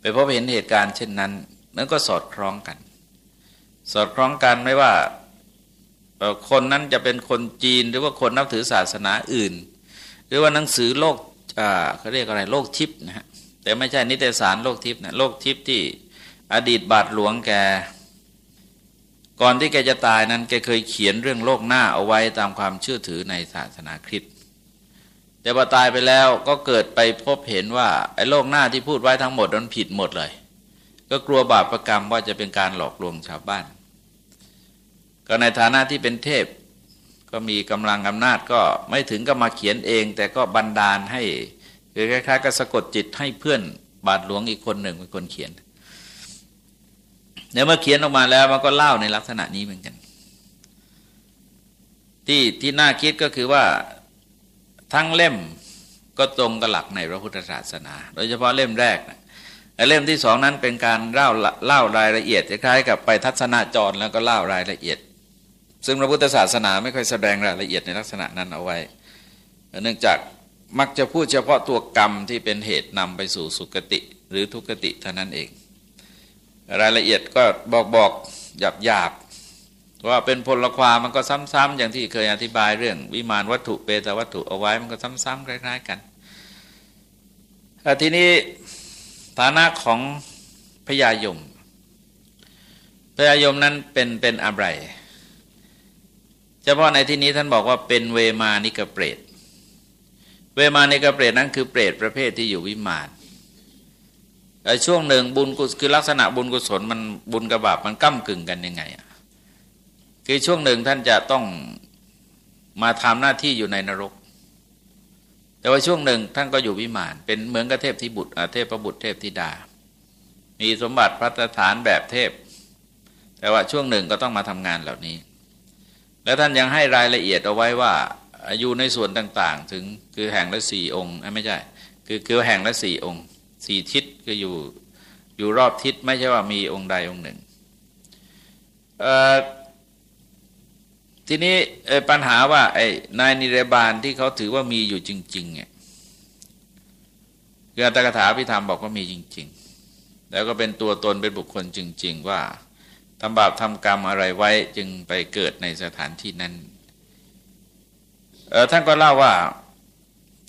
ไปพบเห็นเหตุการณ์เช่นนั้น มันก็สอดคล้องกัน สอดคล้องกันไม่ว่า คนนั้นจะเป็นคนจีนหรือว่าคนนับถือศาสนาอื่น หรือว่าหนังสือโลกเขาเรียกอะไรโลกทิพย์นะฮะแต่ไม่ใช่นิตยสารโลกทิพย์นะโลกทิพย์ที่อดีตบาทหลวงแกก่อนที่แกจะตายนั้นแกเคยเขียนเรื่องโลกหน้าเอาไว้ตามความเชื่อถือในศาสนาคริสต์แต่พอตายไปแล้วก็เกิดไปพบเห็นว่าไอ้โลกหน้าที่พูดไว้ทั้งหมดนั้นผิดหมดเลย ก็กลัวบาปประกรรมว่าจะเป็นการหลอกลวงชาวบ้าน ก็ในฐานะที่เป็นเทพ ก็มีกำลังอำนาจก็ไม่ถึงกับมาเขียนเอง แต่ก็บันดาลให้คือคล้ายๆกับสะกดจิตให้เพื่อนบาทหลวงอีกคนหนึ่งเป็นคนเขียนเดี๋ยเมื่อเขียนออกมาแล้วมันก็เล่าในลักษณะนี้เหมือนกัน ที่ที่น่าคิดก็คือว่าทั้งเล่มก็ตรงกับหลักในพระพุทธศาสนา โดยเฉพาะเล่มแรกนะเล่มที่สองนั้นเป็นการเล่าเล่ารายละเอียดคล้ายกับไปทัศนาจรแล้วก็เล่ารายละเอียด ซึ่งพระพุทธศาสนาไม่ค่อยแสดงรายละเอียดในลักษณะนั้นเอาไว้ เนื่องจากมักจะพูดเฉพาะตัวกรรมที่เป็นเหตุนำไปสู่สุคติหรือทุกติเท่านั้นเอง รายละเอียดก็บอกบอกหยาบหยาบว่าเป็นพลความมันก็ซ้ำๆอย่างที่เคยอธิบายเรื่อง วิมานวัตถุเปตวัตถุเอาไว้มันก็ซ้ำๆคล้ายๆกันทีนี้ฐานะของพญายมพญายมนั้นเป็นเป็นอะไร เฉพาะในที่นี้ท่านบอกว่าเป็นเวมานิกเปรต เวมานิกเปรตนั้นคือเปรตประเภทที่อยู่วิมานช่วงหนึ่งบุญกุศคือลักษณะบุญกุศลมันบุญกับบาปมันก้ากึ่งกันยังไงคือช่วงหนึ่งท่านจะต้องมาทำหน้าที่อยู่ในนรก แต่ว่าช่วงหนึ่งท่านก็อยู่วิมาน เป็นเหมือนกับเทพที่บุตรเทพประบุตรเทพธิดา มีสมบัติพัฒฐานแบบเทพ แต่ว่าช่วงหนึ่งก็ต้องมาทำงานเหล่านี้ แล้วท่านยังให้รายละเอียดเอาไว้ว่าอายู่ในส่วนต่าง ๆ ถึงคือแห่งละสี่องค์ไม่ใช่คือคือแห่งละสี่องค์สี่ทิศคือยู่อยู่รอบทิศไม่ใช่ว่ามีองค์ใดองค์หนึ่งทีนี้ปัญหาว่าไอ้นายนิรบาลที่เขาถือว่ามีอยู่จริงๆเนี่ยคืออัตถกถาพิธรรมบอกว่ามีจริง ๆ แล้วก็เป็นตัวตนเป็นบุคคลจริง ๆ ว่า ทำบาปทำกรรมอะไรไว้จึงไปเกิดในสถานที่นั้นท่านก็เล่าว่า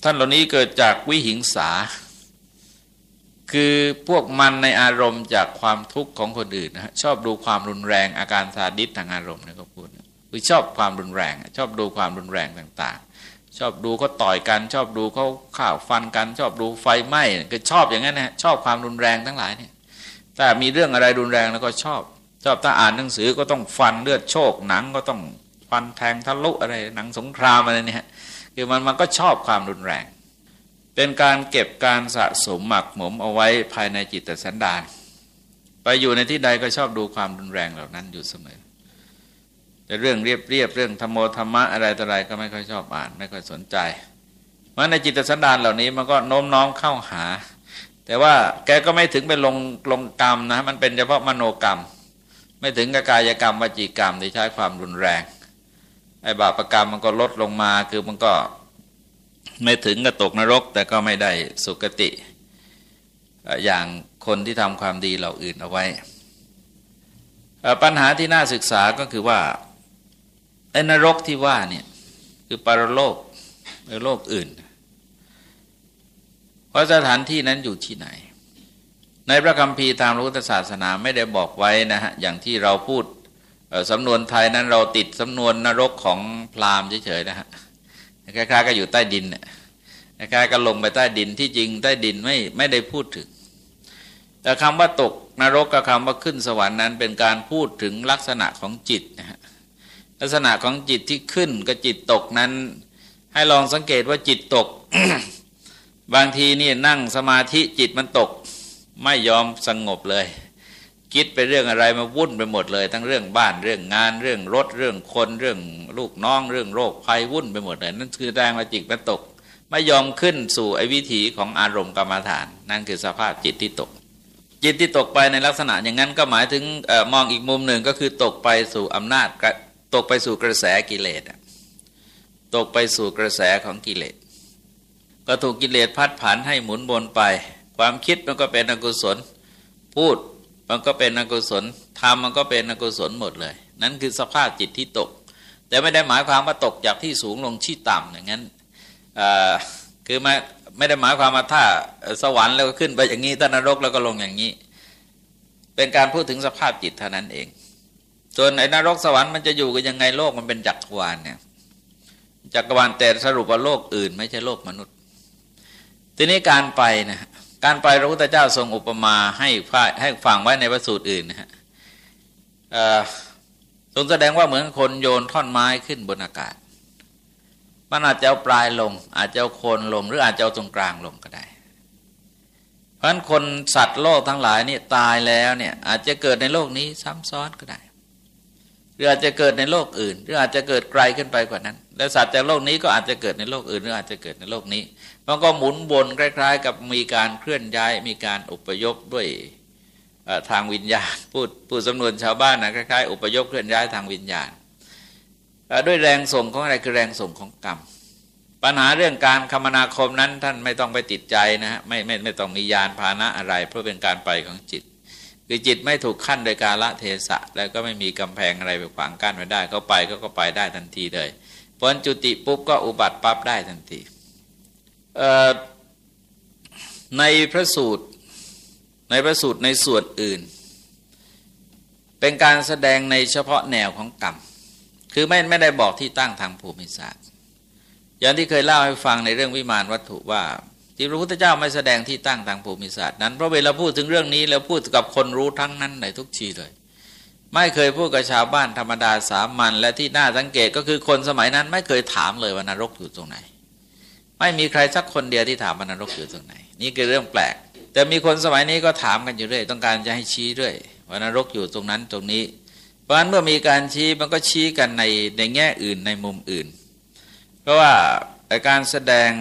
ท่านเหล่านี้เกิดจากวิหิงสา คือพวกมันในอารมณ์จากความทุกข์ของคนอื่นนะชอบดูความรุนแรงอาการซาดิสทางอารมณ์นะเขาพูดคือชอบความรุนแรง ชอบดูความรุนแรงต่าง ๆ ชอบดูเขาต่อยกัน ชอบดูเขาข่าวฟันกัน ชอบดูไฟไหม้ก็ชอบอย่างนั้นนะชอบความรุนแรงทั้งหลายเนี่ยแต่มีเรื่องอะไรรุนแรงแล้วก็ชอบ ชอบถ้าอ่านหนังสือก็ต้องฟันเลือดโชกหนังก็ต้องฟันแทงทะลุอะไรหนังสงครามอะไรเนี่ยคือมันมันก็ชอบความรุนแรง เป็นการเก็บการสะสมหมักหมมเอาไว้ภายในจิตสันดานไปอยู่ในที่ใดก็ชอบดูความรุนแรงเหล่านั้นอยู่เสมอ แต่เรื่องเรียบเรียบเรื่องธรรมโอธรรมะอะไรต่ออะไรก็ไม่ค่อยชอบอ่าน ไม่ค่อยสนใจเพราะในจิตสันดานเหล่านี้มันก็โน้มน้อมเข้าหา แต่ว่าแกก็ไม่ถึงไปลงลงกรรมนะ มันเป็นเฉพาะมโนกรรม ไม่ถึงกับกายกรรมวจีกรรมที่ใช้ความรุนแรงไอ้บาปรกรรมมันก็ลดลงมาคือมันก็ไม่ถึงกับตกนรก แต่ก็ไม่ได้สุคติ อย่างคนที่ทำความดีเหล่าอื่นเอาไว้ ปัญหาที่น่าศึกษาก็คือว่าไอ้นรกที่ว่าเนี่ยคือปรโลกหรือโลกอื่นว่าสถานที่นั้นอยู่ที่ไหน ในพระคัมภีร์ตามพระพุทธศาสนาไม่ได้บอกไว้นะฮะอย่างที่เราพูดสำนวนไทยนั้นเราติดสำนวนนรกของพราหมณ์เฉยๆนะฮะคล้ายๆก็อยู่ใต้ดินคล้ายๆก็ลงไปใต้ดินที่จริงใต้ดินไม่ไม่ได้พูดถึง แต่คำว่าตกนรกกับคำว่าขึ้นสวรรค์นั้นเป็นการพูดถึงลักษณะของจิตนะฮะลักษณะของจิตที่ขึ้นกับจิตตกนั้น ให้ลองสังเกตว่าจิตตก บางทีนี่นั่งสมาธิจิตมันตก ไม่ยอมสงบเลย คิดไปเรื่องอะไรมาวุ่นไปหมดเลย ทั้งเรื่องบ้านเรื่องงานเรื่องรถเรื่องคนเรื่องลูกน้อง เรื่องโรคภัยวุ่นไปหมดเลย นั่นคือแรงมาจิตมันตก ไม่ยอมขึ้นสู่ไอ้วิถีของอารมณ์กรรมฐาน นั่นคือสภาพจิตที่ตก จิตที่ตกไปในลักษณะอย่างนั้นก็หมายถึงอมองอีกมุมหนึ่งก็คือตกไปสู่อำนาจตกไปสู่กระแสกิเลสตกไปสู่กระแสของกิเลสก็ถูกกิเลสพัดผันให้หมุนวนไป ความคิดมันก็เป็นอกุศล พูดมันก็เป็นอกุศลทำมันก็เป็นอกุศลหมดเลย นั่นคือสภาพจิตที่ตก แต่ไม่ได้หมายความว่าตกจากที่สูงลงที่ต่ำอย่างนั้นคือไม่ไม่ได้หมายความว่าถ้าสวรรค์แล้วก็ขึ้นไปอย่างนี้ถ้านรกแล้วก็ลงอย่างนี้ เป็นการพูดถึงสภาพจิตเท่านั้นเองส่วนไอ้นรกสวรรค์มันจะอยู่กันยังไงโลกมันเป็นจักรวาลเนี่ยจักรวาลแต่สรุปว่าโลกอื่น ไม่ใช่โลกมนุษย์ ทีนี้การไปนะ การไปพระพุทธเจ้าทรงอุปมาให้ให้ฟังไว้ในพระสูตรอื่นนะฮะทรงแสดงว่าเหมือนคนโยนท่อนไม้ขึ้นบนอากาศ มันอาจจะเอาปลายลง อาจจะเอาโคนลง หรืออาจจะเอาตรงกลางลงก็ได้ เพราะฉะนั้นคนสัตว์โลกทั้งหลายนี่ตายแล้วเนี่ยอาจจะเกิดในโลกนี้ซ้ำซ้อนก็ได้ รืออาจจะเกิดในโลกอื่น หรืออาจจะเกิดไกลขึ้นไปกว่านั้น แล้วสัตว์จากโลกนี้ก็อาจจะเกิดในโลกอื่น หรืออาจจะเกิดในโลกนี้ มันก็หมุนวนคล้าย ๆ กับมีการเคลื่อนย้าย มีการอุปยพด้วยทางวิญญาณ พูดพูดสำนวนชาวบ้านนะคล้ายๆ อุปยพเคลื่อนย้ายทางวิญญาณ ด้วยแรงส่งของอะไรคือแรงส่งของกรรม ปัญหาเรื่องการคมนาคมนั้นท่านไม่ต้องไปติดใจนะฮะไม่ไม่ไม่ต้องมียานพาหนะอะไร เพราะเป็นการไปของจิต คือจิตไม่ถูกขั้นโดยกาละเทศะ แล้วก็ไม่มีกำแพงอะไรไปขวางกั้นไว้ได้เขาไปก็ก็ไปได้ทันทีเลยพ้นจุติปุ๊บก็อุบัติปั๊บได้ทันทีในพระสูตรในพระสูตรในส่วนอื่น เป็นการแสดงในเฉพาะแนวของกรรม คือไม่ไม่ได้บอกที่ตั้งทางภูมิศาสตร์ อย่างที่เคยเล่าให้ฟังในเรื่องวิมานวัตถุว่า ที่พระพุทธเจ้าไม่แสดงที่ตั้งทางภูมิศาสตร์นั้นเพราะเวลาพูดถึงเรื่องนี้แล้วพูดกับคนรู้ทั้งนั้นในทุกชีเลย ไม่เคยพูดกับชาวบ้านธรรมดาสามัญและที่น่าสังเกตก็คือคนสมัยนั้น ไม่เคยถามเลยว่านรกอยู่ตรงไหน ไม่มีใครสักคนเดียวที่ถามว่านรกอยู่ตรงไหน นี่คือเรื่องแปลก แต่มีคนสมัยนี้ก็ถามกันอยู่เรื่อยต้องการจะให้ชี้เรื่อยว่านรกอยู่ตรงนั้นตรงนี้เพราะฉะนั้นเมื่อมีการชี้มันก็ชี้กันในในแง่อื่นในมุมอื่น เพราะว่าการแสดง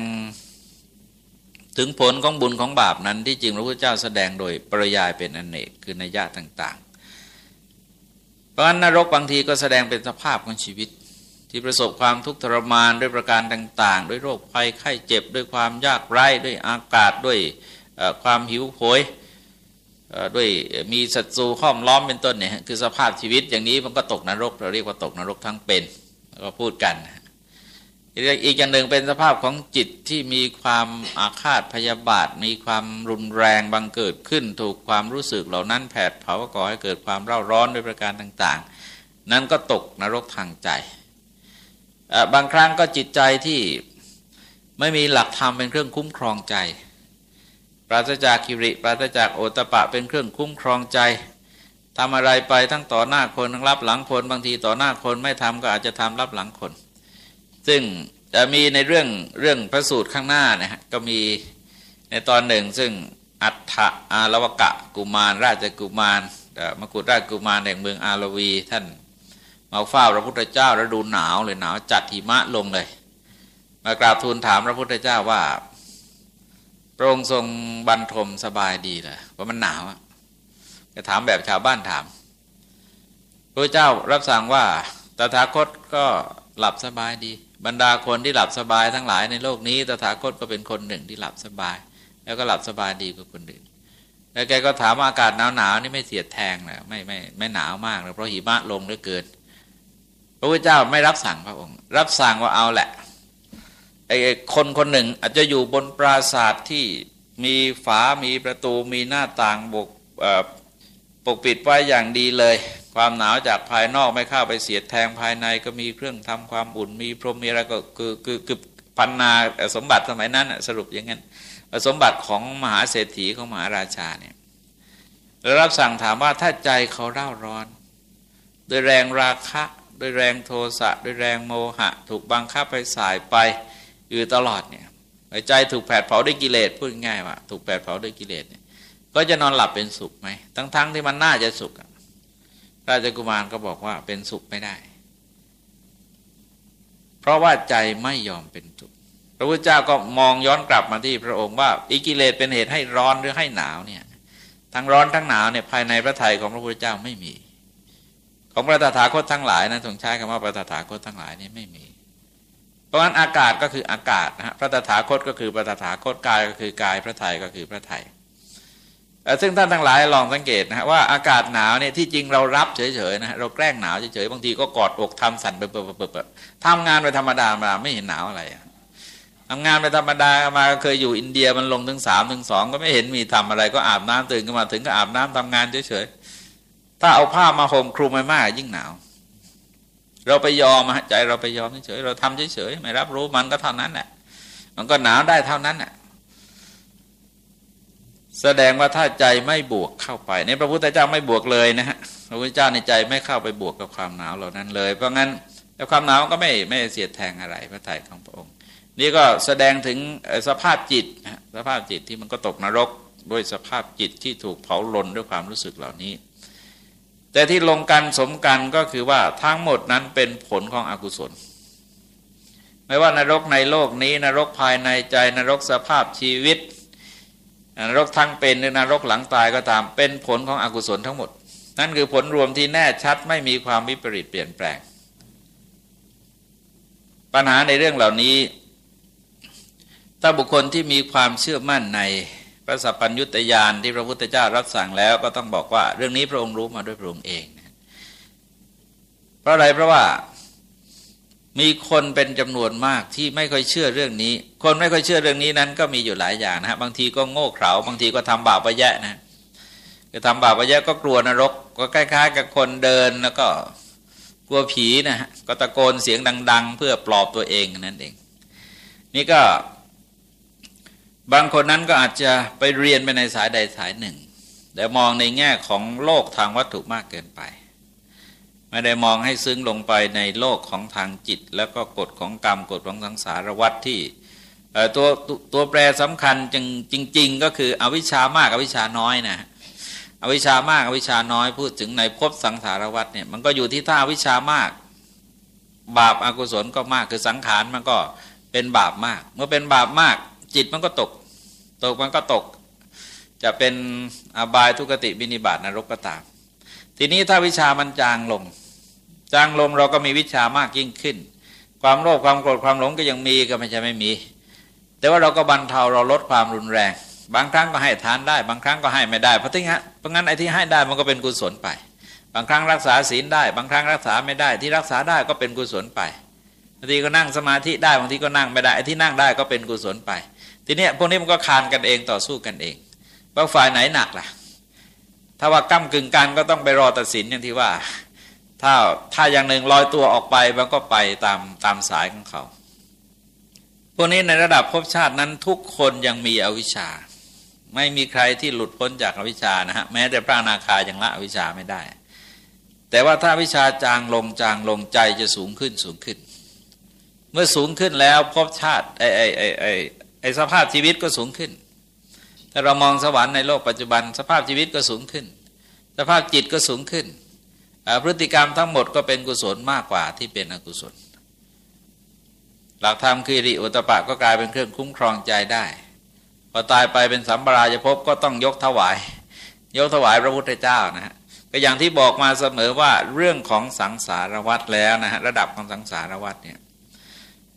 ถึงผลของบุญของบาปนั้นที่จริงพระพุทธเจ้าแสดงโดยปริยายเป็นอนเนกคือนัยยะต่าง ๆ เพราะฉะนั้นนรกบางทีก็แสดงเป็นสภาพของชีวิต ที่ประสบความทุกข์ทรมานด้วยประการต่าง ๆ ด้วยโรคภัยไข้เจ็บด้วยความยากไร้ด้วยอากาศด้วยความหิวโหยด้วยมีศัตรูห้อมล้อมเป็นต้นเนี่ยคือสภาพชีวิตอย่างนี้มันก็ตกนรก เราเรียกว่าตกนรกทั้งเป็นก็พูดกัน อีกอย่างหนึ่งเป็นสภาพของจิตที่มีความอาฆาตพยาบาท มีความรุนแรงบังเกิดขึ้น ถูกความรู้สึกเหล่านั้นแผดเผาก่อให้เกิดความเร่าร้อนด้วยประการต่าง ๆ นั้นก็ตกนรกทางใจ บางครั้งก็จิตใจที่ไม่มีหลักธรรมเป็นเครื่องคุ้มครองใจ ปราศจากคิริ ปราศจากโอตปะเป็นเครื่องคุ้มครองใจทำอะไรไปทั้งต่อหน้าคนทั้งรับหลังคนบางทีต่อหน้าคนไม่ทำก็อาจจะทำรับหลังคน ซึ่งจะมีในเรื่องเรื่องพระสูตรข้างหน้านะฮะก็มีในตอนหนึ่ง ซึ่งอัฏฐอารวกะกุมาร ราชกุมารมกุฎราชกุมารแห่งเมืองอารวี ท่านมาเฝ้าพระพุทธเจ้าแล้วดูหนาวเลยหนาวจัดหิมะลงเลย มากราบทูลถามพระพุทธเจ้าว่าพระองค์ทรงบรรทมสบายดีเลยเพรามันหนาวจะถามแบบชาวบ้านถาม พระเจ้ารับสั่งว่าตถาคตก็หลับสบายดี บรรดาคนที่หลับสบายทั้งหลายในโลกนี้ตถาคตก็เป็นคนหนึ่งที่หลับสบาย แล้วก็หลับสบายดีกว่าคนอื่น แล้วแกก็ถามอากาศหนาวหนาวนี่ไม่เสียดแทงนะไม่ไม่ไม่หนาวมากเลยเพราะหิมะลงเหลือเกิน พระพุทธเจ้าไม่รับสั่งพระองค์ รับสั่งว่าเอาแหละไอ้คนคนหนึ่งอาจจะอยู่บนปราสาทที่มีฝา มีประตู มีหน้าต่างบกปกปิดไว้อย่างดีเลย ความหนาวจากภายนอกไม่เข้าไปเสียดแทงภายในก็มีเครื่องทำความอุ่นมีพรมมีอะไรก็คือคือคือพันนาสมบัติสมัยนั้นสรุปอย่างนั้นสมบัติของมหาเศรษฐีของมหาราชาเนี่ยแล้วรับสั่งถามว่าถ้าใจเขาเร่าร้อน โดยแรงราคะโดยแรงโทสะโดยแรงโมหะ ถูกบังคับไปสายไปอยู่ตลอดเนี่ยใจถูกแผดเผาด้วยกิเลสพูดง่ายว่า ถูกแผดเผาด้วยกิเลสเนี่ยก็จะนอนหลับเป็นสุขไหมทั้งๆทที่มันน่าจะสุข ราชกุมารก็บอกว่าเป็นสุขไม่ได้ เพราะว่าใจไม่ยอมเป็นสุขพระพุทธเจ้าก็มองย้อนกลับมาที่พระองค์ว่าอิกิเลสเป็นเหตุให้ร้อนหรือให้หนาวเนี่ยทั้งร้อนทั้งหนาวเนี่ยภายในพระทัยของพระพุทธเจ้าไม่มี ของพระตถาคตทั้งหลายนะทรงใช้คำว่าพระตถาคตทั้งหลายนี่ไม่มี เพราะฉะนั้นอากาศก็คืออากาศนะฮะพระตถาคตก็คือพระตถาคตกายก็คือกายพระไทยก็คือพระไทย ซึ่งท่านทั้งหลายลองสังเกตนะฮะว่าอากาศหนาวเนี่ยที่จริงเรารับเฉยๆนะเราแกล้งหนาวเฉยๆบางทีก็กอดอกทำสั่นเปิดๆๆทำงานไปธรรมดามาไม่เห็นหนาวอะไรทำงานไปธรรมดามาเคยอยู่อินเดียมันลงถึงสามถึงสองก็ไม่เห็นมีทำอะไรก็อาบน้ำตื่นขึ้นมาถึงก็อาบน้ำทำงานเฉยๆถ้าเอาผ้ามาห่มคลุมไม่มากยิ่งหนาว เราไปยอมใจเราไปยอมเฉยๆเราทำเฉยๆไม่รับรู้มันก็เท่านั้นแหละมันก็หนาวได้เท่านั้นแหละ แสดงว่าถ้าใจไม่บวกเข้าไปในพระพุทธเจ้าไม่บวกเลยนะฮะพระพุทธเจ้าในใจไม่เข้าไปบวกกับความหนาวเหล่านั้นเลย เพราะงั้นแต่ความหนาวก็ไม่ไม่เสียดแทงอะไรพระทัยของพระองค์ นี่ก็แสดงถึงสภาพจิตสภาพจิตที่มันก็ตกนรกด้วยสภาพจิตที่ถูกเผาลนด้วยความรู้สึกเหล่านี้ แต่ที่ลงกันสมกันก็คือว่าทั้งหมดนั้นเป็นผลของอกุศล ไม่ว่านรกในโลกนี้นรกภายในใจนรกสภาพชีวิต นรกทั้งเป็นหรือนรกหลังตายก็ตามเป็นผลของอกุศลทั้งหมด นั่นคือผลรวมที่แน่ชัดไม่มีความวิปริตเปลี่ยนแปลง ปัญหาในเรื่องเหล่านี้ ถ้าบุคคลที่มีความเชื่อมั่นในพระสัพพัญญุตยานที่พระพุทธเจ้ารับสั่งแล้วก็ต้องบอกว่า เรื่องนี้พระองค์รู้มาด้วยพระองค์เอง เพราะอะไรเพราะว่า มีคนเป็นจำนวนมากที่ไม่ค่อยเชื่อเรื่องนี้ คนไม่ค่อยเชื่อเรื่องนี้นั้น ก็มีอยู่หลายอย่างนะฮะบางทีก็โง่เขลาบางทีก็ทำบาปไปแยะนะก็ทำบาปไปแยะก็กลัวนรก ก็คล้ายๆกับคนเดินแล้วก็กลัวผีนะฮะก็ตะโกนเสียงดัง ๆ เพื่อปลอบตัวเองนั่นเอง นี่ก็ บางคนนั้นก็อาจจะไปเรียนไปในสายใดสายหนึ่งแต่มองในแง่ของโลกทางวัตถุมากเกินไป ไม่ได้มองให้ซึ้งลงไปในโลกของทางจิต แล้วก็กฎของกรรมกฎของสังสารวัฏที่ตัวตัวแปรสำคัญจริงจริง ๆ ก็คืออวิชามากอวิชาน้อยนะอวิชามากอวิชาน้อยพูดถึงในภพสังสารวัฏเนี่ยมันก็อยู่ที่ท่าวิชามาก บาปอากุศลก็มากคือสังขารมันก็เป็นบาปมาก เมื่อเป็นบาปมาก จิตมันก็ตก ตกมันก็ตก จะเป็นอบายทุกติบินิบาตนรกก็ตาม ทีนี้ถ้าวิชามันจางลง จางลงเราก็มีวิชามากยิ่งขึ้น ความโลภความโกรธความหลงก็ยังมีก็ไม่ใช่ไม่มี แต่ว่าเราก็บรรเทาเราลดความรุนแรง บางครั้งก็ให้ทานได้ บางครั้งก็ให้ไม่ได้เพราะที่งั้เพราะงั้นไอ้ที่ให้ได้มันก็เป็นกุศลไป บางครั้งรักษาศีลได้ บางครั้งรักษาไม่ได้ ที่รักษาได้ก็เป็นกุศลไปบางทีก็นั่งสมาธิได้บางทีก็นั่งไม่ได้ไอ้ที่นั่งได้ก็เป็นกุศลไป ทีนี้พวกนี้มันก็คานกันเองต่อสู้กันเองว่าฝ่ายไหนหนักล่ะ ถ้าว่าก้ากึ่งกันก็ต้องไปรอตัดสินอย่างที่ว่า ถ้าถ้าอย่างหนึ่งลอยตัวออกไปมันก็ไปตามตามสายของเขา พวกนี้ในระดับภพชาตินั้นทุกคนยังมีอวิชชา ไม่มีใครที่หลุดพ้นจากอวิชชานะฮะแม้แต่พระนาคายังละอวิชชาไม่ได้ แต่ว่าถ้าวิชาจางลงจางลงใจจะสูงขึ้นสูงขึ้น เมื่อสูงขึ้นแล้วภพชาติไอไอไอไอไอสภาพชีวิตก็สูงขึ้นถ้าเรามองสวรรค์ในโลกปัจจุบัน สภาพชีวิตก็สูงขึ้น สภาพจิตก็สูงขึ้น พฤติกรรมทั้งหมดก็เป็นกุศลมากกว่าที่เป็นอกุศล หลักธรรมคือริอุตปะก็กลายเป็นเครื่องคุ้มครองใจได้พอตายไปเป็นสัมปราชภพก็ต้องยกถวาย ยกถวายพระพุทธเจ้านะฮะก็อย่างที่บอกมาเสมอว่าเรื่องของสังสารวัตรแล้วนะฮะระดับของสังสารวัตรเนี่ย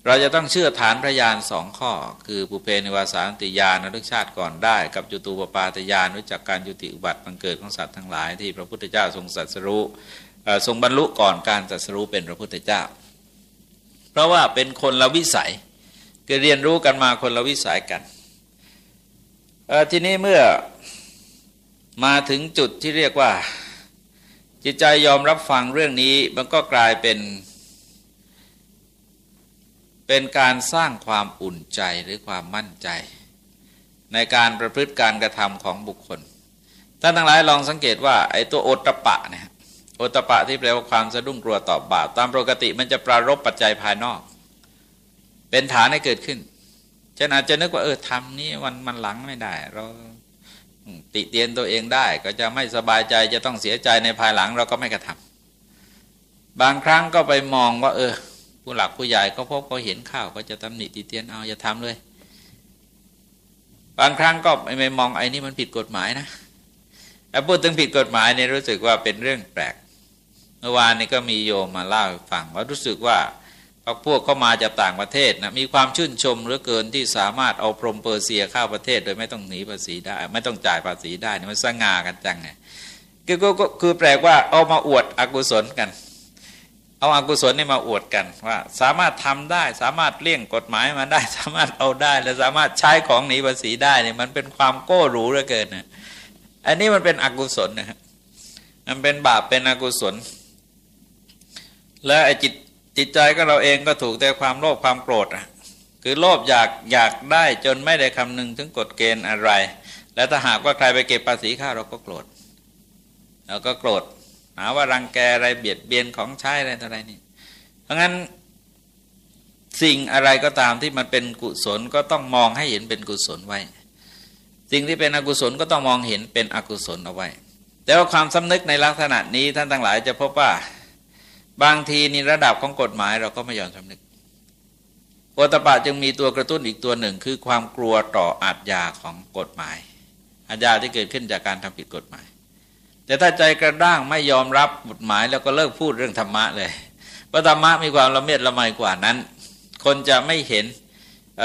เราจะต้องเชื่อฐานพระยานสองข้อ คือปุเพนิวาสานติยานนึกชาติก่อนได้ กับจุตูปปาตยานรู้จักการยุติอุบัติบังเกิดของสัตว์ทั้งหลาย ที่พระพุทธเจ้าทรงสัตสรู้ทรงบรรลุก่อนการสัตสรู้เป็นพระพุทธเจ้า เพราะว่าเป็นคนละวิสัยคือเรียนรู้กันมาคนละวิสัยกันทีนี้เมื่อมาถึงจุดที่เรียกว่า จิตใจยอมรับฟังเรื่องนี้มันก็กลายเป็น เป็นการสร้างความอุ่นใจหรือความมั่นใจ ในการประพฤติการกระทำของบุคคลท่านทั้งหลายลองสังเกตว่าไอ้ตัวโอตปะเนี่ยโอตปะที่แปลว่าความสะดุ้งกลัวต่อบาปตามปกติมันจะปรารบปัจจัยภายนอก เป็นฐานให้เกิดขึ้นฉะนั้นจะนึกว่าเออทำนี้มันมันหลังไม่ได้ เราติเตียนตัวเองได้ก็จะไม่สบายใจจะต้องเสียใจในภายหลังเราก็ไม่กระทำบางครั้งก็ไปมองว่า เออ ผู้หลักผู้ใหญ่ก็พบเขาเห็นข้าวก็จะตำหนิตีเตียนเอาอย่าทำเลย บางครั้งก็ไม่มองไอ้นี่มันผิดกฎหมายนะแต่พูดถึงผิดกฎหมายเนี่ยรู้สึกว่าเป็นเรื่องแปลกเมื่อวานนี้ก็มีโยมมาเล่าฟังว่ารู้สึกว่าพวกพวกเขามาจากต่างประเทศนะมีความชื่นชมเหลือเกินที่สามารถเอาพรมเปอร์เซียเข้าประเทศ โดยไม่ต้องหนีภาษีได้ ไม่ต้องจ่ายภาษีได้นี่มันสง่ากันยังไงก็คือแปลกว่าเอามาอวดอกุศลกัน เอาอกุศลนี่มาอวดกันว่า สามารถทำได้ สามารถเลี่ยงกฎหมายมาได้ สามารถเอาได้ และสามารถใช้ของหนีภาษีได้เนี่ยมันเป็นความโก้หรูเหลือเกินนะอันนี้มันเป็นอกุศลนะครับมันเป็นบาปเป็นอกุศล และไอ้จิตจิตใจก็เราเองก็ถูกแต่ความโลภความโกรธอะคือโลภอยากอยากได้จนไม่ได้คำนึงถึงกฎเกณฑ์อะไร แล้วถ้าหากว่าใครไปเก็บภาษีข้าเราก็โกรธเราก็โกรธ หาว่ารังแกอะไรเบียดเบียนของใช้อะไรต่ออะไรนี่ เพราะงั้นสิ่งอะไรก็ตามที่มันเป็นกุศลก็ต้องมองให้เห็นเป็นกุศลไว้ สิ่งที่เป็นอกุศลก็ต้องมองเห็นเป็นอกุศลเอาไว้ แต่ว่าความสำนึกในลักษณะนี้ท่านทั้งหลายจะพบว่าบางทีในระดับของกฎหมายเราก็ไม่ยอมสำนึกโอตปะจึงมีตัวกระตุ้นอีกตัวหนึ่ง คือความกลัวต่ออาทยาของกฎหมาย อาญาที่เกิดขึ้นจากการทำผิดกฎหมาย แต่ถ้าใจกระด้างไม่ยอมรับกฎหมายแล้วก็เลิกพูดเรื่องธรรมะเลยเพราะธรรมะมีความละเมียดละไมกว่านั้น คนจะไม่เห็น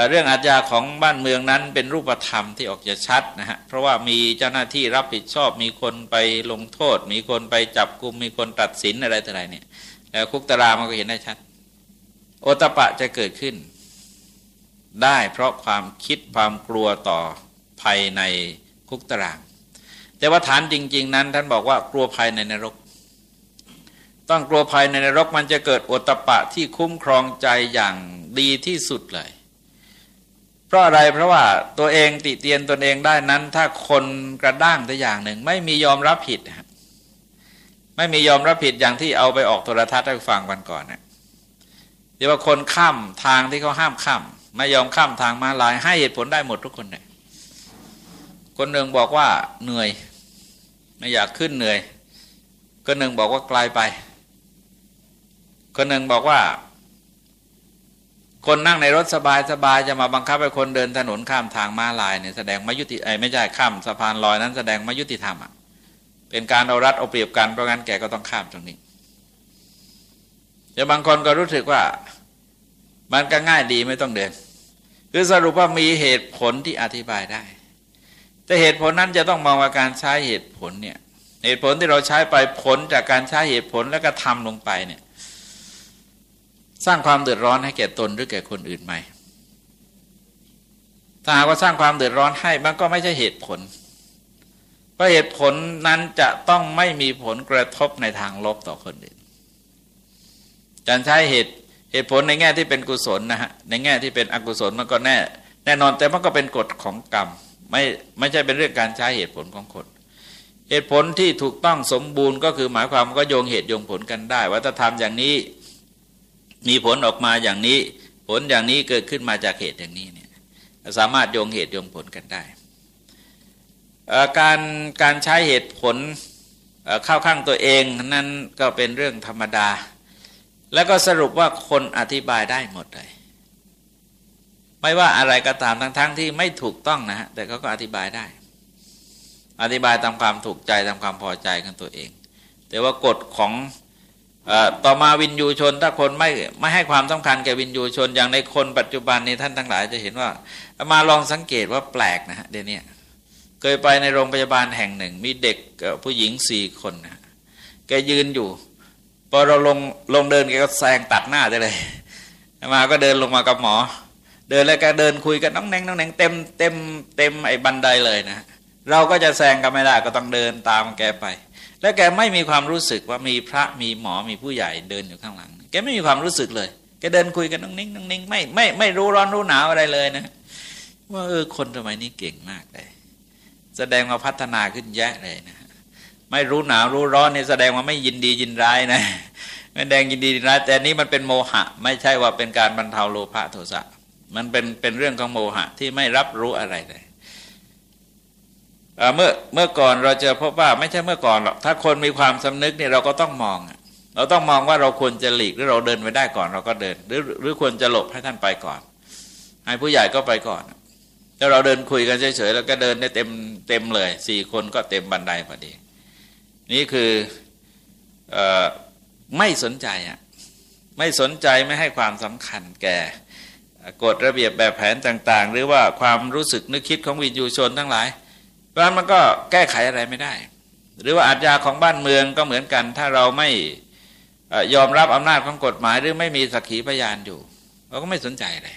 เรื่องอาญาของบ้านเมืองนั้นเป็นรูปธรรมที่ออกจะชัดนะฮะ เพราะว่ามีเจ้าหน้าที่รับผิดชอบ มีคนไปลงโทษ มีคนไปจับกลุ่มมีคนตัดสินอะไรต่ออะไรเนี่ย แล้วคุกตารางมันก็เห็นได้ชัด โอตปะจะเกิดขึ้น ได้เพราะความคิดความกลัวต่อภัยในคุกตาราง แต่ว่าฐานจริง ๆ นั้น ท่านบอกว่ากลัวภัยในนรก ต้องกลัวภัยในนรกมันจะเกิดโอตปะที่คุ้มครองใจอย่างดีที่สุดเลย เพราะอะไรเพราะว่าตัวเองติเตียนตนเองได้นั้น ถ้าคนกระด้างแต่อย่างหนึ่ง ไม่มียอมรับผิดไม่มียอมรับผิดอย่างที่เอาไปออกโทรทัศน์ให้ฟังวันก่อนเนี่ยเดี๋ยวว่าคนข้ามทางที่เขาห้ามข้ามไม่ยอมข้ามทางมาลายให้เหตุผลได้หมดทุกคนเลยคนหนึ่งบอกว่าเหนื่อย ไม่อยากขึ้นเหนื่อยคนหนึ่งบอกว่าไกลไปคนหนึ่งบอกว่า คนนั่งในรถสบายสบายจะมาบังคับให้คนเดินถนนข้ามทางม้าลายเนี่ยแสดงไม่ยุติไอไม่ใช่ข้ามสะพานลอยนั้น แสดงไม่ยุติธรรมอะเป็นการเอารัดเอาเปรียบกันเพราะงั้นแกก็ต้องข้ามตรงนี้แต่บางคนก็รู้สึกว่ามันก็ง่ายดีไม่ต้องเดิน คือสรุปว่ามีเหตุผลที่อธิบายได้ แต่เหตุผลนั้นจะต้องมองว่าการใช้เหตุผลเนี่ยเหตุผลที่เราใช้ไปผลจากการใช้เหตุผลแล้วก็ทำลงไปเนี่ยสร้างความเดือดร้อนให้แก่ตนหรือแก่คนอื่นไหมถ้าหากว่าสร้างความเดือดร้อนให้มันก็ไม่ใช่เหตุผล เพราะเหตุผลนั้นจะต้องไม่มีผลกระทบในทางลบต่อคนอื่นการใช้เหตุเหตุผลในแง่ที่เป็นกุศลนะฮะในแง่ที่เป็นอกุศลมันก็แน่ แน่นอนแต่มันก็เป็นกฎของกรรม ไม่ไม่ใช่เป็นเรื่องการใช้เหตุผลของคน เหตุผลที่ถูกต้องสมบูรณ์ก็คือหมายความก็โยงเหตุโยงผลกันได้ ว่าถ้าทำอย่างนี้มีผลออกมาอย่างนี้ ผลอย่างนี้เกิดขึ้นมาจากเหตุอย่างนี้เนี่ยสามารถโยงเหตุโยงผลกันได้ การการใช้เหตุผลเข้าข้างตัวเองนั้นก็เป็นเรื่องธรรมดา แล้วก็สรุปว่าคนอธิบายได้หมดเลย ไม่ว่าอะไรก็ตามทั้งๆทที่ไม่ถูกต้องนะฮะแต่เขาก็อธิบายได้ อธิบายตามความถูกใจตามความพอใจของตัวเอง แต่ว่ากฎของอต่อมาวินยูชน ถ้าคนไม่ไม่ให้ความสำคัญแก่วินยูชน อย่างในคนปัจจุบันนี้ท่านทั้งหลายจะเห็นว่ามาลองสังเกตว่าแปลกนะฮะเดี๋ยวนี้เคยไปในโรงพยาบาลแห่งหนึ่ง มีเด็กผู้หญิงสี่คนนะแกยืนอยู่พอเราลงลงเดินแกก็แซงตัดหน้าได้เลยมาก็เดินลงมากับหมอ เดินแล้วแกเดินคุยกันน้องแนงน้องแนงเต็มเต็มเต็มไอ้บันไดเลยนะ เราก็จะแซงกันไม่ได้ก็ต้องเดินตามแกไป แล้วแกไม่มีความรู้สึกว่ามีพระมีหมอมีผู้ใหญ่เดินอยู่ข้างหลัง แกไม่มีความรู้สึกเลยแกเดินคุยกันนั่งนิ่งนั่งนิ่งไม่ไม่ไม่รู้ร้อนรู้หนาวอะไรเลยนะ ว่าเออคนสมัยนี้เก่งมากเลยแสดงว่าพัฒนาขึ้นแยะเลยนะไม่รู้หนาวรู้ร้อนเนี่ยแสดงว่าไม่ยินดียินร้ายนะไม่แดงยินดียินร้ายแต่นี้มันเป็นโมหะ ไม่ใช่ว่าเป็นการบรรเทาโลภะโทสะ มันเป็นเป็นเรื่องของโมหะที่ไม่รับรู้อะไรเลยเมื่อเมื่อก่อนเราจะพบว่าไม่ใช่เมื่อก่อนหรอกถ้าคนมีความสำนึกเนี่ยเราก็ต้องมอง เราต้องมองว่าเราควรจะหลีกหรือเราเดินไปได้ก่อนเราก็เดิน หรือหรือควรจะหลบให้ท่านไปก่อน ให้ผู้ใหญ่ก็ไปก่อนถ้าเราเดินคุยกันเฉยๆแล้วก็เดินได้เต็มเต็มเลยสี่คนก็เต็มบันไดพอดี นี่คืออไม่สนใจอะไม่สนใจไม่ให้ความสำคัญแก่ กฎระเบียบแบบแผนต่าง ๆ หรือว่าความรู้สึกนึกคิดของวิญญูชนทั้งหลายเพราะมันก็แก้ไขอะไรไม่ได้ หรือว่าอาญาของบ้านเมืองก็เหมือนกัน ถ้าเราไม่ยอมรับอำนาจของกฎหมาย หรือไม่มีสักขีพยานอยู่ เราก็ไม่สนใจเลย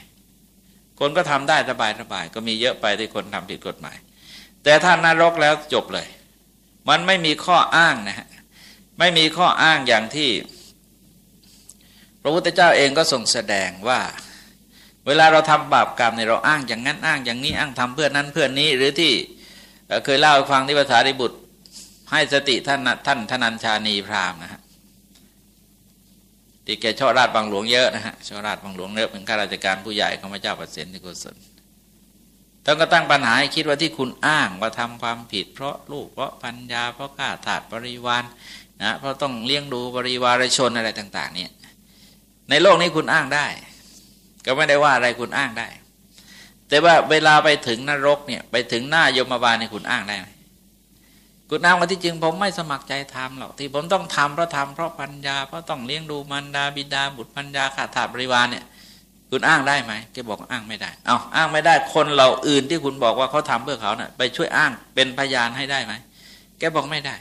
คนก็ทำได้สบายสบายก็มีเยอะไปที่คนทำผิดกฎหมาย แต่ถ้านรกแล้วจบเลย มันไม่มีข้ออ้างนะฮะไม่มีข้ออ้างอย่างที่ พระพุทธเจ้าเองก็ทรงแสดงว่า เวลาเราทำบาปกรรมเนี่ยเราอ้างอย่างนั้นอ้างอย่างนี้อ้างทำเพื่อนนั้นเพื่อนนี้ หรือที่เคยเล่าให้ฟังที่ภาษาดิบุตร ให้สติท่านท่านธนัญชานีพราหมณ์นะฮะที่แกชอราชบางหลวงเยอะนะฮะชอราชบางหลวงเยอะเป็นข้าราชการผู้ใหญ่ของพระเจ้าปเสนที่โกศลท่านก็ตั้งปัญหาให้คิดว่าที่คุณอ้างว่าทำความผิด เพราะลูกเพราะปัญญาเพราะข้าทาสบริวารนะเพราะต้องเลี้ยงดูบริวารชนอะไรต่าง ๆ เนี่ย ในโลกนี้คุณอ้างได้ ก็ไม่ได้ว่าอะไรคุณอ้างได้ แต่ว่าเวลาไปถึงนรกเนี่ย ไปถึงหน้ายมบาลเนี่ยคุณอ้างได้ไหมคุณอ้างว่าที่จริงผมไม่สมัครใจทำหรอกที่ผมต้องทำเพราะทำเพราะปัญญาเพราะต้องเลี้ยงดูมารดาบิดาบุตรปัญญาขาดถาบริวารเนี่ยคุณอ้างได้ไหมแกบอกอ้างไม่ได้ เอาอ้างไม่ได้ คนเราอื่นที่คุณบอกว่าเขาทำเพื่อเขาเนะ่ยไปช่วยอ้างเป็นพยานให้ได้ไหม แกบอกไม่ได้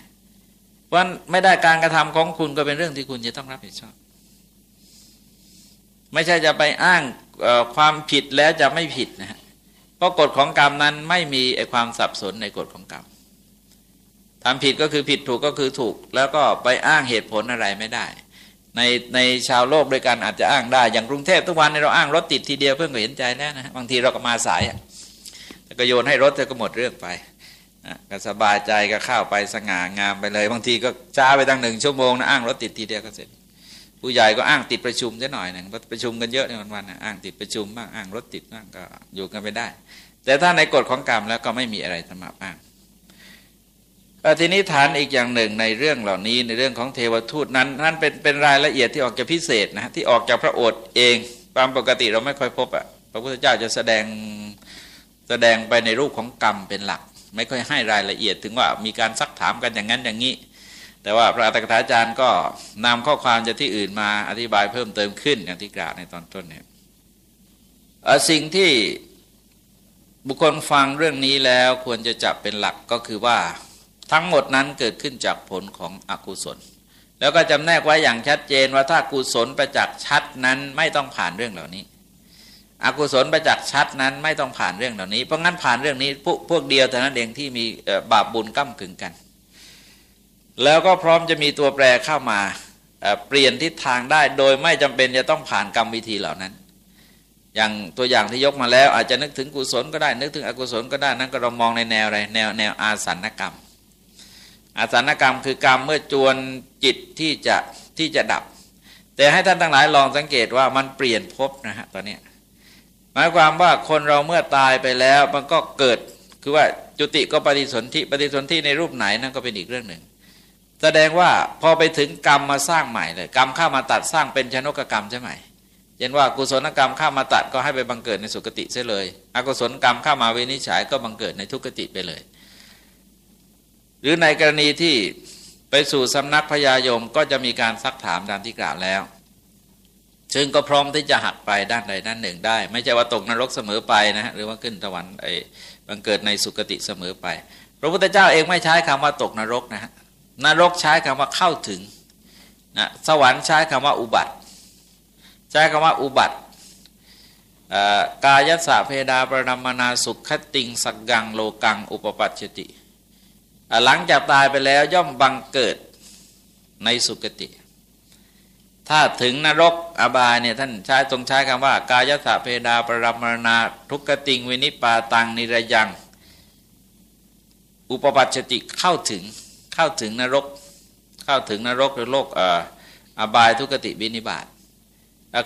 เพราะไม่ได้การกระทำของคุณก็เป็นเรื่องที่คุณจะต้องรับผิดชอบ ไม่ใช่จะไปอ้างความผิดแล้วจะไม่ผิดนะฮะเพราะกฎของกรรมนั้นไม่มีความสับสนในกฎของกรรมทำผิดก็คือผิดถูกก็คือถูก แล้วก็ไปอ้างเหตุผลอะไรไม่ได้ ในในชาวโลกด้วยกันอาจจะอ้างได้ อย่างกรุงเทพทุกวันเราอ้างรถติดทีเดียวเพื่อนก็เห็นใจแล้วนะบางทีเราก็มาสายก็โยนให้รถก็หมดเรื่องไปก็สบายใจก็เข้าไปสง่างามไปเลย บางทีก็ช้าไปตั้งหนึ่งชั่วโมงนะอ้างรถติดทีเดียวก็เสร็จ ผู้ใหญ่ก็อ้างติดประชุมซะหน่อยหนึ่งประชุมกันเยอะในวันวันอ้างติดประชุมบ้างอ้างรถติดบ้างก็อยู่กันไปได้ แต่ถ้าในกฎของกรรมแล้วก็ไม่มีอะไรสมาอ้างทีนี้ฐานอีกอย่างหนึ่งในเรื่องเหล่านี้ในเรื่องของเทวทูตนั้นนั่นเป็นเป็นรายละเอียดที่ออกจากพิเศษนะที่ออกจากพระโอษฐ์เองตามปกติเราไม่ค่อยพบอะพระพุทธเจ้าจะแสดงแสดงไปในรูปของกรรมเป็นหลัก ไม่ค่อยให้รายละเอียดถึงว่ามีการซักถามกันอย่างนั้นอย่างนี้ แต่ว่าพระอัตถกถาจารย์ก็นำข้อความจากที่อื่นมาอธิบายเพิ่มเติมขึ้นอย่างที่กล่าวในตอนต้นเนี่ยสิ่งที่บุคคลฟังเรื่องนี้แล้วควรจะจับเป็นหลักก็คือว่าทั้งหมดนั้นเกิดขึ้นจากผลของอกุศล แล้วก็จำแนกไว้อย่างชัดเจนว่าถ้ากุศลประจักษ์ชัดนั้นไม่ต้องผ่านเรื่องเหล่านี้ อกุศลประจักษ์ชัดนั้นไม่ต้องผ่านเรื่องเหล่านี้เพราะงั้นผ่านเรื่องนี้พวกพวกเดียวแต่นั้นเองที่มีบาปบุญก้ากึ่งกัน แล้วก็พร้อมจะมีตัวแปรเข้ามาเปลี่ยนทิศทางได้โดยไม่จำเป็นจะต้องผ่านกรรมวิธีเหล่านั้น อย่างตัวอย่างที่ยกมาแล้ว อาจจะนึกถึงกุศลก็ได้ นึกถึงอกุศลก็ได้นั่นก็เรามองในแนวอะไรแนวแนวอาสันกรรม อาสานกรรมคือกรรมเมื่อจวนจิตที่จะที่จะดับ แต่ให้ท่านทั้งหลายลองสังเกตว่ามันเปลี่ยนภพนะฮะตอนนี้หมายความว่าคนเราเมื่อตายไปแล้วมันก็เกิดคือว่าจุติก็ปฏิสนธิปฏิสนธิในรูปไหนนั่นก็เป็นอีกเรื่องหนึ่ง แสดงว่าพอไปถึงกรรมมาสร้างใหม่เลย กรรมข้ามาตัดสร้างเป็นชนกกรรมใช่ไหมเช่นว่ากุศลกรรมข้ามาตัดก็ให้ไปบังเกิดในสุคติเสียเลย อกุศลกรรมข้ามาวินิจฉัยก็บังเกิดในทุกติไปเลย หรือในกรณีที่ไปสู่สำนักพญายมก็จะมีการซักถามตามที่กล่าวแล้วซึ่งก็พร้อมที่จะหักไปด้านใดด้านหนึ่งได้ ไม่ใช่ว่าตกนรกเสมอไปนะฮะหรือว่าขึ้นสวรรค์ไอ้บังเกิดในสุคติเสมอไป พระพุทธเจ้าเองไม่ใช้คำว่าตกนรกนะฮะ นรกใช้คำว่าเข้าถึงนะสวรรค์ใช้คำว่าอุบัติ ใช้คำว่าอุบัติกายสะเพดาประนามนาสุขคติงสักกังโลกังอุปปัชติ หลังจากตายไปแล้วย่อมบังเกิดในสุคติ ถ้าถึงนรกอบายเนี่ยท่านใช้ตรงใช้คำว่า กายสะเพดาปรามรณาทุกติงวินิปาตังนิรยัง อุปปัชติเข้าถึง เข้าถึงนรก เข้าถึงนรกหรือโลกอบายทุกติวินิบาต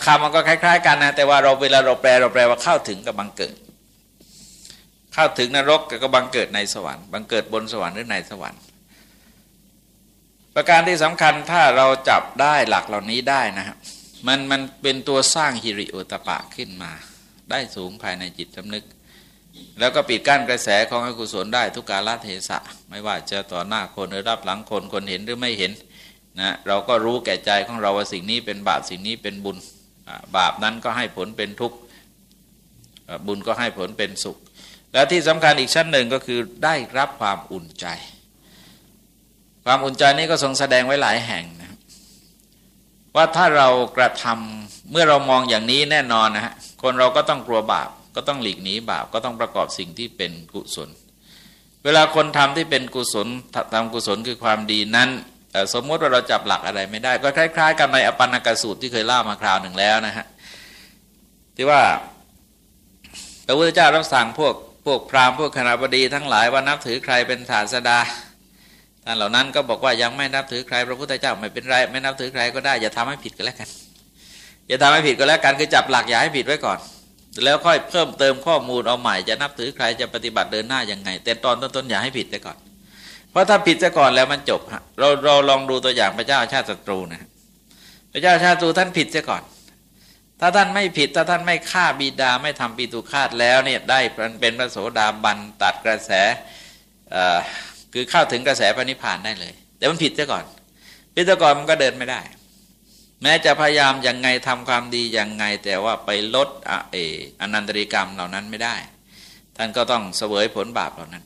คำมันก็คล้าย ๆ กันนะแต่ว่าเราเวลาเราแปลเราแปลว่าเข้าถึงกับบังเกิด เข้าถึงนรกก็บังเกิดในสวรรค์บังเกิดบนสวรรค์หรือในสวรรค์ ประการที่สำคัญถ้าเราจับได้หลักเหล่านี้ได้นะครับมันมันเป็นตัวสร้างฮิริโอตปะขึ้นมา ได้สูงภายในจิตสำนึก แล้วก็ปิดกั้นกระแสของอกุศลได้ทุกกาลเทศะ ไม่ว่าจะต่อหน้าคนหรือรับหลังคนคนเห็นหรือไม่เห็นนะเราก็รู้แก่ใจของเราว่าสิ่งนี้เป็นบาปสิ่งนี้เป็นบุญบาปนั้นก็ให้ผลเป็นทุกข์บุญก็ให้ผลเป็นสุข และที่สำคัญอีกชั้นหนึ่งก็คือได้รับความอุ่นใจ ความอุ่นใจนี้ก็ทรงแสดงไว้หลายแห่งนะว่าถ้าเรากระทำเมื่อเรามองอย่างนี้แน่นอนนะฮะคนเราก็ต้องกลัวบาป ก็ต้องหลีกหนีบาปก็ต้องประกอบสิ่งที่เป็นกุศล เวลาคนทำที่เป็นกุศลทำกุศลคือความดีนั้นสมมติว่าเราจับหลักอะไรไม่ได้ ก็คล้าย ๆ กันในอปันนกสูตรที่เคยเล่ามาคราวหนึ่งแล้วนะฮะที่ว่าพระพุทธเจ้ารับสั่งพวกพวกพราหมณ์พวกคณะบดีทั้งหลายว่านับถือใครเป็นศาสดาท่านเหล่านั้นก็บอกว่ายังไม่นับถือใครพระพุทธเจ้าไม่เป็นไรไม่นับถือใครก็ได้อย่าทำให้ผิดก็แล้วกันอย่าทำให้ผิดก็แล้วกันคือจับหลักอย่าให้ผิดไว้ก่อน แล้วค่อยเพิ่มเติมข้อมูลเอาใหม่จะนับถือใครจะปฏิบัติเดินหน้ายังไง แต่ตอนต้นๆอย่าให้ผิดไปก่อน เพราะถ้าผิดซะก่อนแล้วมันจบฮะเราเราลองดูตัวอย่างพระเจ้าชาติศัตรูนะพระเจ้าชาติศัตรูท่านผิดซะก่อน ถ้าท่านไม่ผิดถ้าท่านไม่ฆ่าบิดาไม่ทำปีตุคาตแล้วเนี่ยได้เป็นพระโสดาบันตัดกระแสคือเข้าถึงกระแสพระนิพพานได้เลย แต่มันผิดซะก่อนผิดซะก่อนมันก็เดินไม่ได้ แม้จะพยายามยังไงทำความดีอยังไง แต่ว่าไปลดเออนันตริกรรมเหล่านั้นไม่ได้ ท่านก็ต้องเสวยผลบาปเหล่านั้น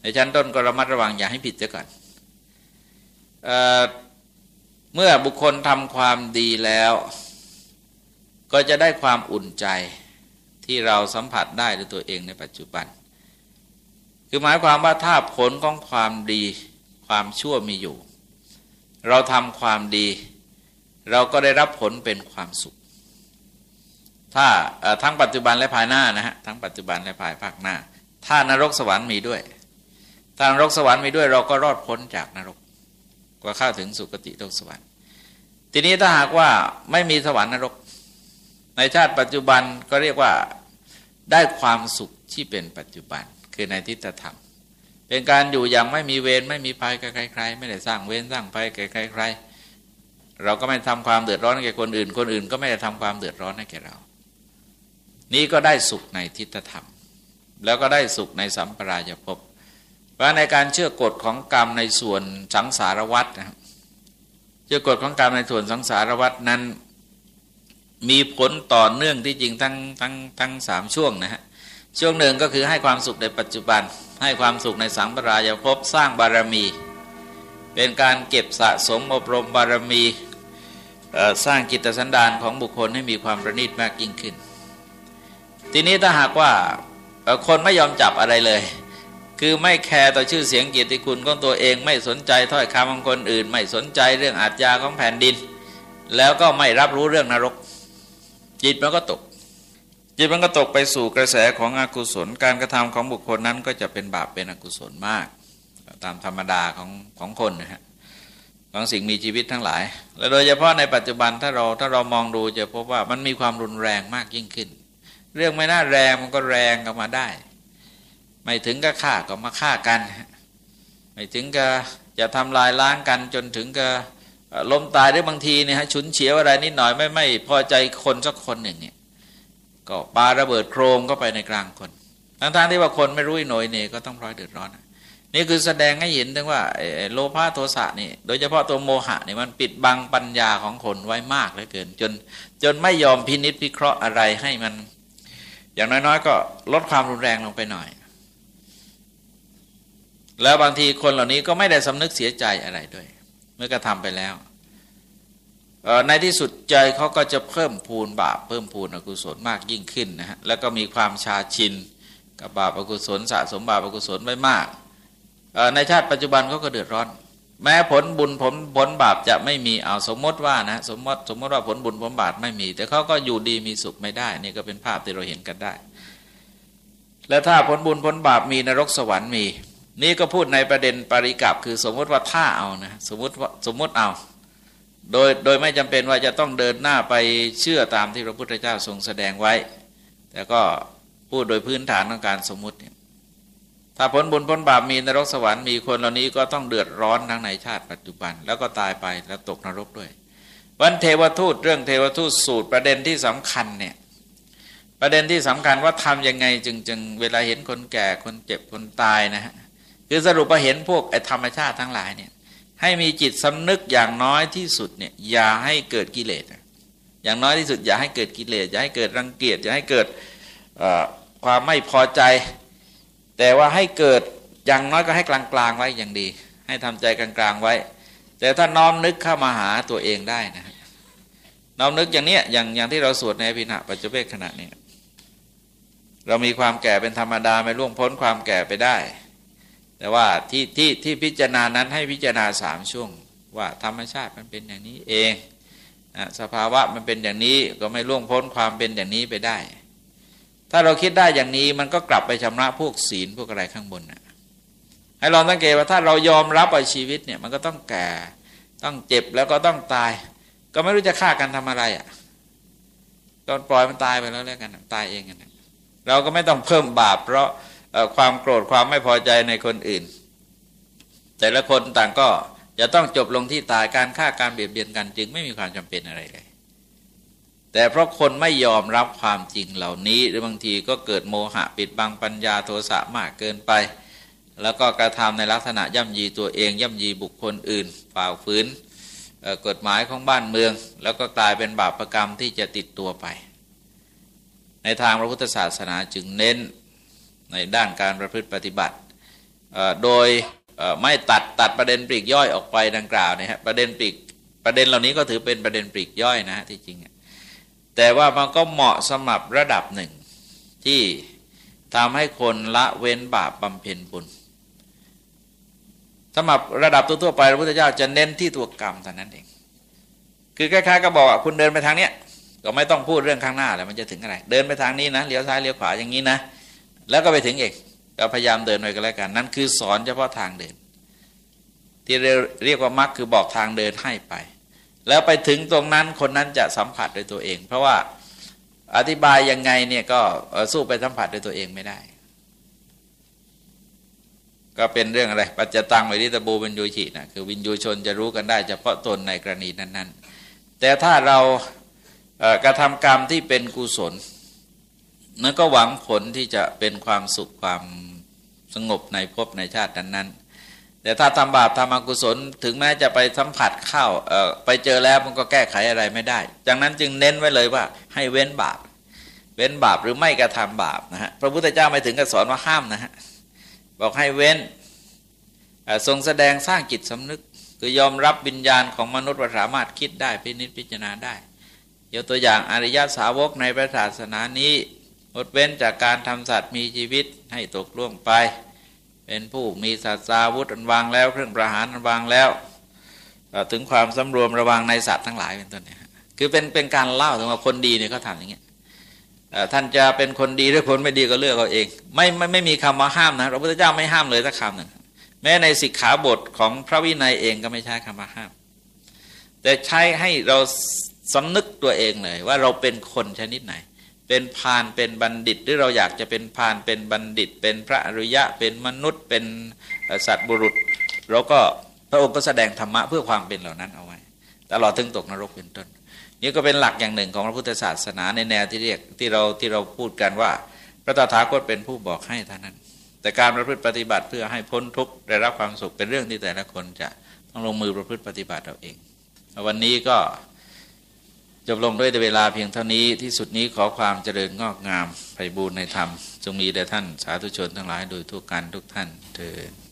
ในชั้นต้นก็ระมัดระวังอย่าให้ผิดเสียก่อนเอเมื่อบุคคลทำความดีแล้ว ก็จะได้ความอุ่นใจที่เราสัมผัสได้ด้วยตัวเองในปัจจุบัน คือหมายความว่าถ้าผลของความดี ความชั่วมีอยู่ เราทำความดี เราก็ได้รับผลเป็นความสุข ถ้าทั้งปัจจุบันและภายหน้านะฮะทั้งปัจจุบันและภายภาคหน้า ถ้านรกสวรรค์มีด้วย ถ้านรกสวรรค์มีด้วย เราก็รอดพ้นจากนรกก็เข้าถึงสุคติโลกสวรรค์ ทีนี้ถ้าหากว่าไม่มีสวรรค์นรก ในชาติปัจจุบันก็เรียกว่าได้ความสุขที่เป็นปัจจุบัน คือในทิฏฐธรรม เป็นการอยู่อย่างไม่มีเวรไม่มีภัยกับใคร ๆ ไม่ได้สร้างเวรสร้างภัยกับใคร ๆ เราก็ไม่ทำความเดือดร้อนให้แก่คนอื่น คนอื่นก็ไม่ได้ทำความเดือดร้อนให้แก่เรา นี่ก็ได้สุขในทิฏฐธรรม แล้วก็ได้สุขในสัมปรายภพเพราะในการเชื่อกฎของกรรมในส่วนสังสารวัตรนะครับเชื่อกฎของกรรมในส่วนสังสารวัตรนั้น มีผลต่อเนื่องที่จริงทั้งทั้งทั้งสามช่วงนะฮะช่วงหนึ่งก็คือให้ความสุขในปัจจุบัน ให้ความสุขในสังปรายภพสร้างบารมี เป็นการเก็บสะสมอบรมบารมีสร้างกิตสันดานของบุคคลให้มีความประณีตมากยิ่งขึ้น ทีนี้ถ้าหากว่าคนไม่ยอมจับอะไรเลย คือไม่แคร์ต่อชื่อเสียงเกียรติคุณของตัวเองไม่สนใจถ้อยคำของคนอื่น ไม่สนใจเรื่องอาจยาของแผ่นดิน แล้วก็ไม่รับรู้เรื่องนรก จิตมันก็ตก จิตมันก็ตกไปสู่กระแสของอกุศล การกระทำของบุคคลนั้นก็จะเป็นบาปเป็นอกุศลมาก ตามธรรมดาของของคนนะฮะของสิ่งมีชีวิตทั้งหลาย และโดยเฉพาะในปัจจุบันถ้าเราถ้าเรามองดูจะพบว่ามันมีความรุนแรงมากยิ่งขึ้น เรื่องไม่น่าแรงมันก็แรงกันมาได้ ไม่ถึงกับฆ่าก็มาฆ่ากัน ไม่ถึงกับจะทำลายล้างกันจนถึงกับล้มตายได้บางทีเนี่ยฮะฉุนเฉียวอะไรนิดหน่อยไม่ไม่พอใจคนสักคนหนึ่งเนี่ยก็ปาระเบิดโครงก็ไปในกลางคนทั้งๆที่ว่าคนไม่รู้หน่อยเนี่ยก็ต้องพลอยเดือดร้อน นี่คือแสดงให้เห็นถึงว่าโลภะโทสะนี่ โดยเฉพาะตัวโมหะนี่มันปิดบังปัญญาของคนไว้มากเหลือเกิน จนจนไม่ยอมพินิษพิเคราะห์อะไรให้มัน อย่างน้อยๆ ก็ลดความรุนแรงลงไปหน่อย แล้วบางทีคนเหล่านี้ก็ไม่ได้สำนึกเสียใจอะไรด้วย เมื่อกระทำไปแล้วในที่สุดใจเขาก็จะเพิ่มพูนบาปเพิ่มพูนอกุศลมากยิ่งขึ้นนะฮะแล้วก็มีความชาชินกับบาปอกุศลสะสมบาปอกุศลไว้มาก ในชาติปัจจุบันเขาก็เดือดร้อน แม้ผลบุญผลผลบาปจะไม่มีเอาสมมติว่านะสมมติสมมติว่าผลบุญผลบาปไม่มี แต่เขาก็อยู่ดีมีสุขไม่ได้ นี่ก็เป็นภาพที่เราเห็นกันได้ และถ้าผลบุญผลบาปมีนรกสวรรค์มี นี่ก็พูดในประเด็นปริกับคือสมมติว่าถ้าเอานะสมมติว่าสมมติเอาโดยโดยไม่จำเป็นว่าจะต้องเดินหน้าไปเชื่อตามที่พระพุทธเจ้าทรงแสดงไว้ แต่ก็พูดโดยพื้นฐานของการสมมติเนี่ย ถ้าผลบุญผลบาปมีนรกสวรรค์มีคนเหล่านี้ก็ต้องเดือดร้อนทั้งในชาติปัจจุบัน แล้วก็ตายไปแล้วตกนรกด้วย วันเทวทูตเรื่องเทวทูตสูตรประเด็นที่สำคัญเนี่ยประเด็นที่สำคัญว่าทํำยังไงจึงจึงเวลาเห็นคนแก่คนเจ็บคนตายนะฮะคือสรุปว่าเห็นพวกไอธรรมชาติทั้งหลายเนี่ยให้มีจิตสำนึกอย่างน้อยที่สุดเนี่ยอย่าให้เกิดกิเลสอย่างน้อยที่สุดอย่าให้เกิดกิเลสอย่าให้เกิดรังเกียจอย่าให้เกิดความไม่พอใจ แต่ว่าให้เกิดอย่างน้อยก็ให้กลางๆไว้อย่างดี ให้ทำใจกลางๆไว้ แต่ถ้าน้อมนึกเข้ามาหาตัวเองได้นะน้อมนึกอย่างเนี้ยอย่างอย่างที่เราสวดในพิณะปัจจุเบกขณะนี้เรามีความแก่เป็นธรรมดาไม่ล่วงพ้นความแก่ไปได้ แต่ว่าที่ที่ที่พิจารณานั้นให้พิจารณาสามช่วง ว่าธรรมชาติมันเป็นอย่างนี้เองสภาวะมันเป็นอย่างนี้ก็ไม่ล่วงพ้นความเป็นอย่างนี้ไปได้ ถ้าเราคิดได้อย่างนี้มันก็กลับไปชำระพวกศีลพวกอะไรข้างบนนะให้ลองสังเกตว่าถ้าเรายอมรับเอาชีวิตเนี่ยมันก็ต้องแก่ต้องเจ็บแล้วก็ต้องตาย ก็ไม่รู้จะฆ่ากันทำอะไรอะ่ะก็ปล่อยมันตายไปแล้วแล้วกันตายเองกันเราก็ไม่ต้องเพิ่มบาป เพราะความโกรธความไม่พอใจในคนอื่น แต่ละคนต่างก็จะต้องจบลงที่ตายการฆ่าการเบียดเบียนกัน จึงไม่มีความจำเป็นอะไรเลย แต่เพราะคนไม่ยอมรับความจริงเหล่านี้ หรือบางทีก็เกิดโมหะปิดบังปัญญาโทสะมากเกินไป แล้วก็กระทำในลักษณะย่ำยีตัวเองย่ำยีบุคคลอื่นฝ่าฝืนกฎหมายของบ้านเมือง แล้วก็กลายเป็นบาปรกรรมที่จะติดตัวไป ในทางพระพุทธศาสนาจึงเน้นในด้านการประพฤติปฏิบัติ โดยไม่ตัดตัดประเด็นปลีกย่อยออกไปดังกล่าวนะฮะประเด็นปลีกประเด็นเหล่านี้ก็ถือเป็นประเด็นปลีกย่อยนะฮะที่จริง แต่ว่ามันก็เหมาะสำหรับระดับหนึ่ง ที่ทำให้คนละเว้นบาปบำเพ็ญบุญสำหรับระดับทั่วไปพระพุทธเจ้าจะเน้นที่ตัวกรรมเท่านั้นเอง คือคล้ายๆก็บอกว่าคุณเดินไปทางเนี้ยก็ไม่ต้องพูดเรื่องข้างหน้าแล้วมันจะถึงอะไร เดินไปทางนี้นะเลี้ยวซ้ายเลี้ยวขวาอย่างนี้นะ แล้วก็ไปถึงเองก็พยายามเดินไปก็แล้วกัน นั่นคือสอนเฉพาะทางเดิน ที่เรียกว่ามรรคคือบอกทางเดินให้ไป แล้วไปถึงตรงนั้นคนนั้นจะสัมผัสด้วยตัวเอง เพราะว่าอธิบายยังไงเนี่ยก็สู้ไปสัมผัสด้วยตัวเองไม่ได้ ก็เป็นเรื่องอะไร ปัจจตังวิริตบูวินยูชินะคือวินยูชนจะรู้กันได้เฉพาะตนในกรณีนั้น ๆ แต่ถ้าเรากระทำกรรมที่เป็นกุศลนั้นก็หวังผลที่จะเป็นความสุขความสงบในภพในชาตินั้นๆ แต่ถ้าทำบาปทำอกุศล ถึงแม้จะไปสัมผัสเข้าไปเจอแล้วมันก็แก้ไขอะไรไม่ได้ดังนั้นจึงเน้นไว้เลยว่าให้เว้นบาป เว้นบาปหรือไม่กระทำบาปนะฮะพระพุทธเจ้าไม่ถึงกับสอนว่าห้ามนะฮะบอกให้เว้นทรงแสดงสร้างจิตสำนึก คือยอมรับวิญญาณของมนุษย์ว่าสามารถคิดได้พินิจพิจารณาได้ยกตัวอย่างอริยสาวกในพระศาสนานี้อดเว้นจากการทำสัตว์มีชีวิตให้ตกล่วงไป เป็นผู้มีศาสตราวุธอันวางแล้ว เครื่องประหารอันวางแล้ว ถึงความสำรวมระวังในสัตว์ทั้งหลายเป็นต้นเนี่ยคือเป็นเป็นการเล่าถึงว่าคนดีเนี่ยเขาทำอย่างเงี้ยท่านจะเป็นคนดีหรือคนไม่ดีก็เลือกเอาเอง ไม่ไม่ไม่มีคำมาห้ามนะพระพุทธเจ้าไม่ห้ามเลยสักคำหนึ่งแม้ในสิกขาบทของพระวินัยเองก็ไม่ใช้คำมาห้าม แต่ใช้ให้เราสำนึกตัวเองเลยว่าเราเป็นคนชนิดไหน เป็นพานเป็นบัณฑิต หรือเราอยากจะเป็นพานเป็นบัณฑิต เป็นพระอริยะเป็นมนุษย์ เป็นสัตว์บุรุษ เราก็พระองค์ก็แสดงธรรมะเพื่อความเป็นเหล่านั้นเอาไว้ตลอดถึงตกนรกเป็นต้น นี่ก็เป็นหลักอย่างหนึ่งของพระพุทธศาสนาในแนวที่เรียกที่เราที่เราพูดกันว่า พระตถาคตเป็นผู้บอกให้เท่านั้น แต่การประพฤติปฏิบัติเพื่อให้พ้นทุกข์ได้รับความสุขเป็นเรื่องที่แต่ละคนจะต้องลงมือประพฤติปฏิบัติเราเอง วันนี้ก็ จบลงด้วยเวลาเพียงเท่านี้ที่สุดนี้ขอความเจริญงอกงามไพบูรณ์ในธรรม จงมีแด่ท่านสาธุชนทั้งหลายโดยทุกการทุกท่านเถิด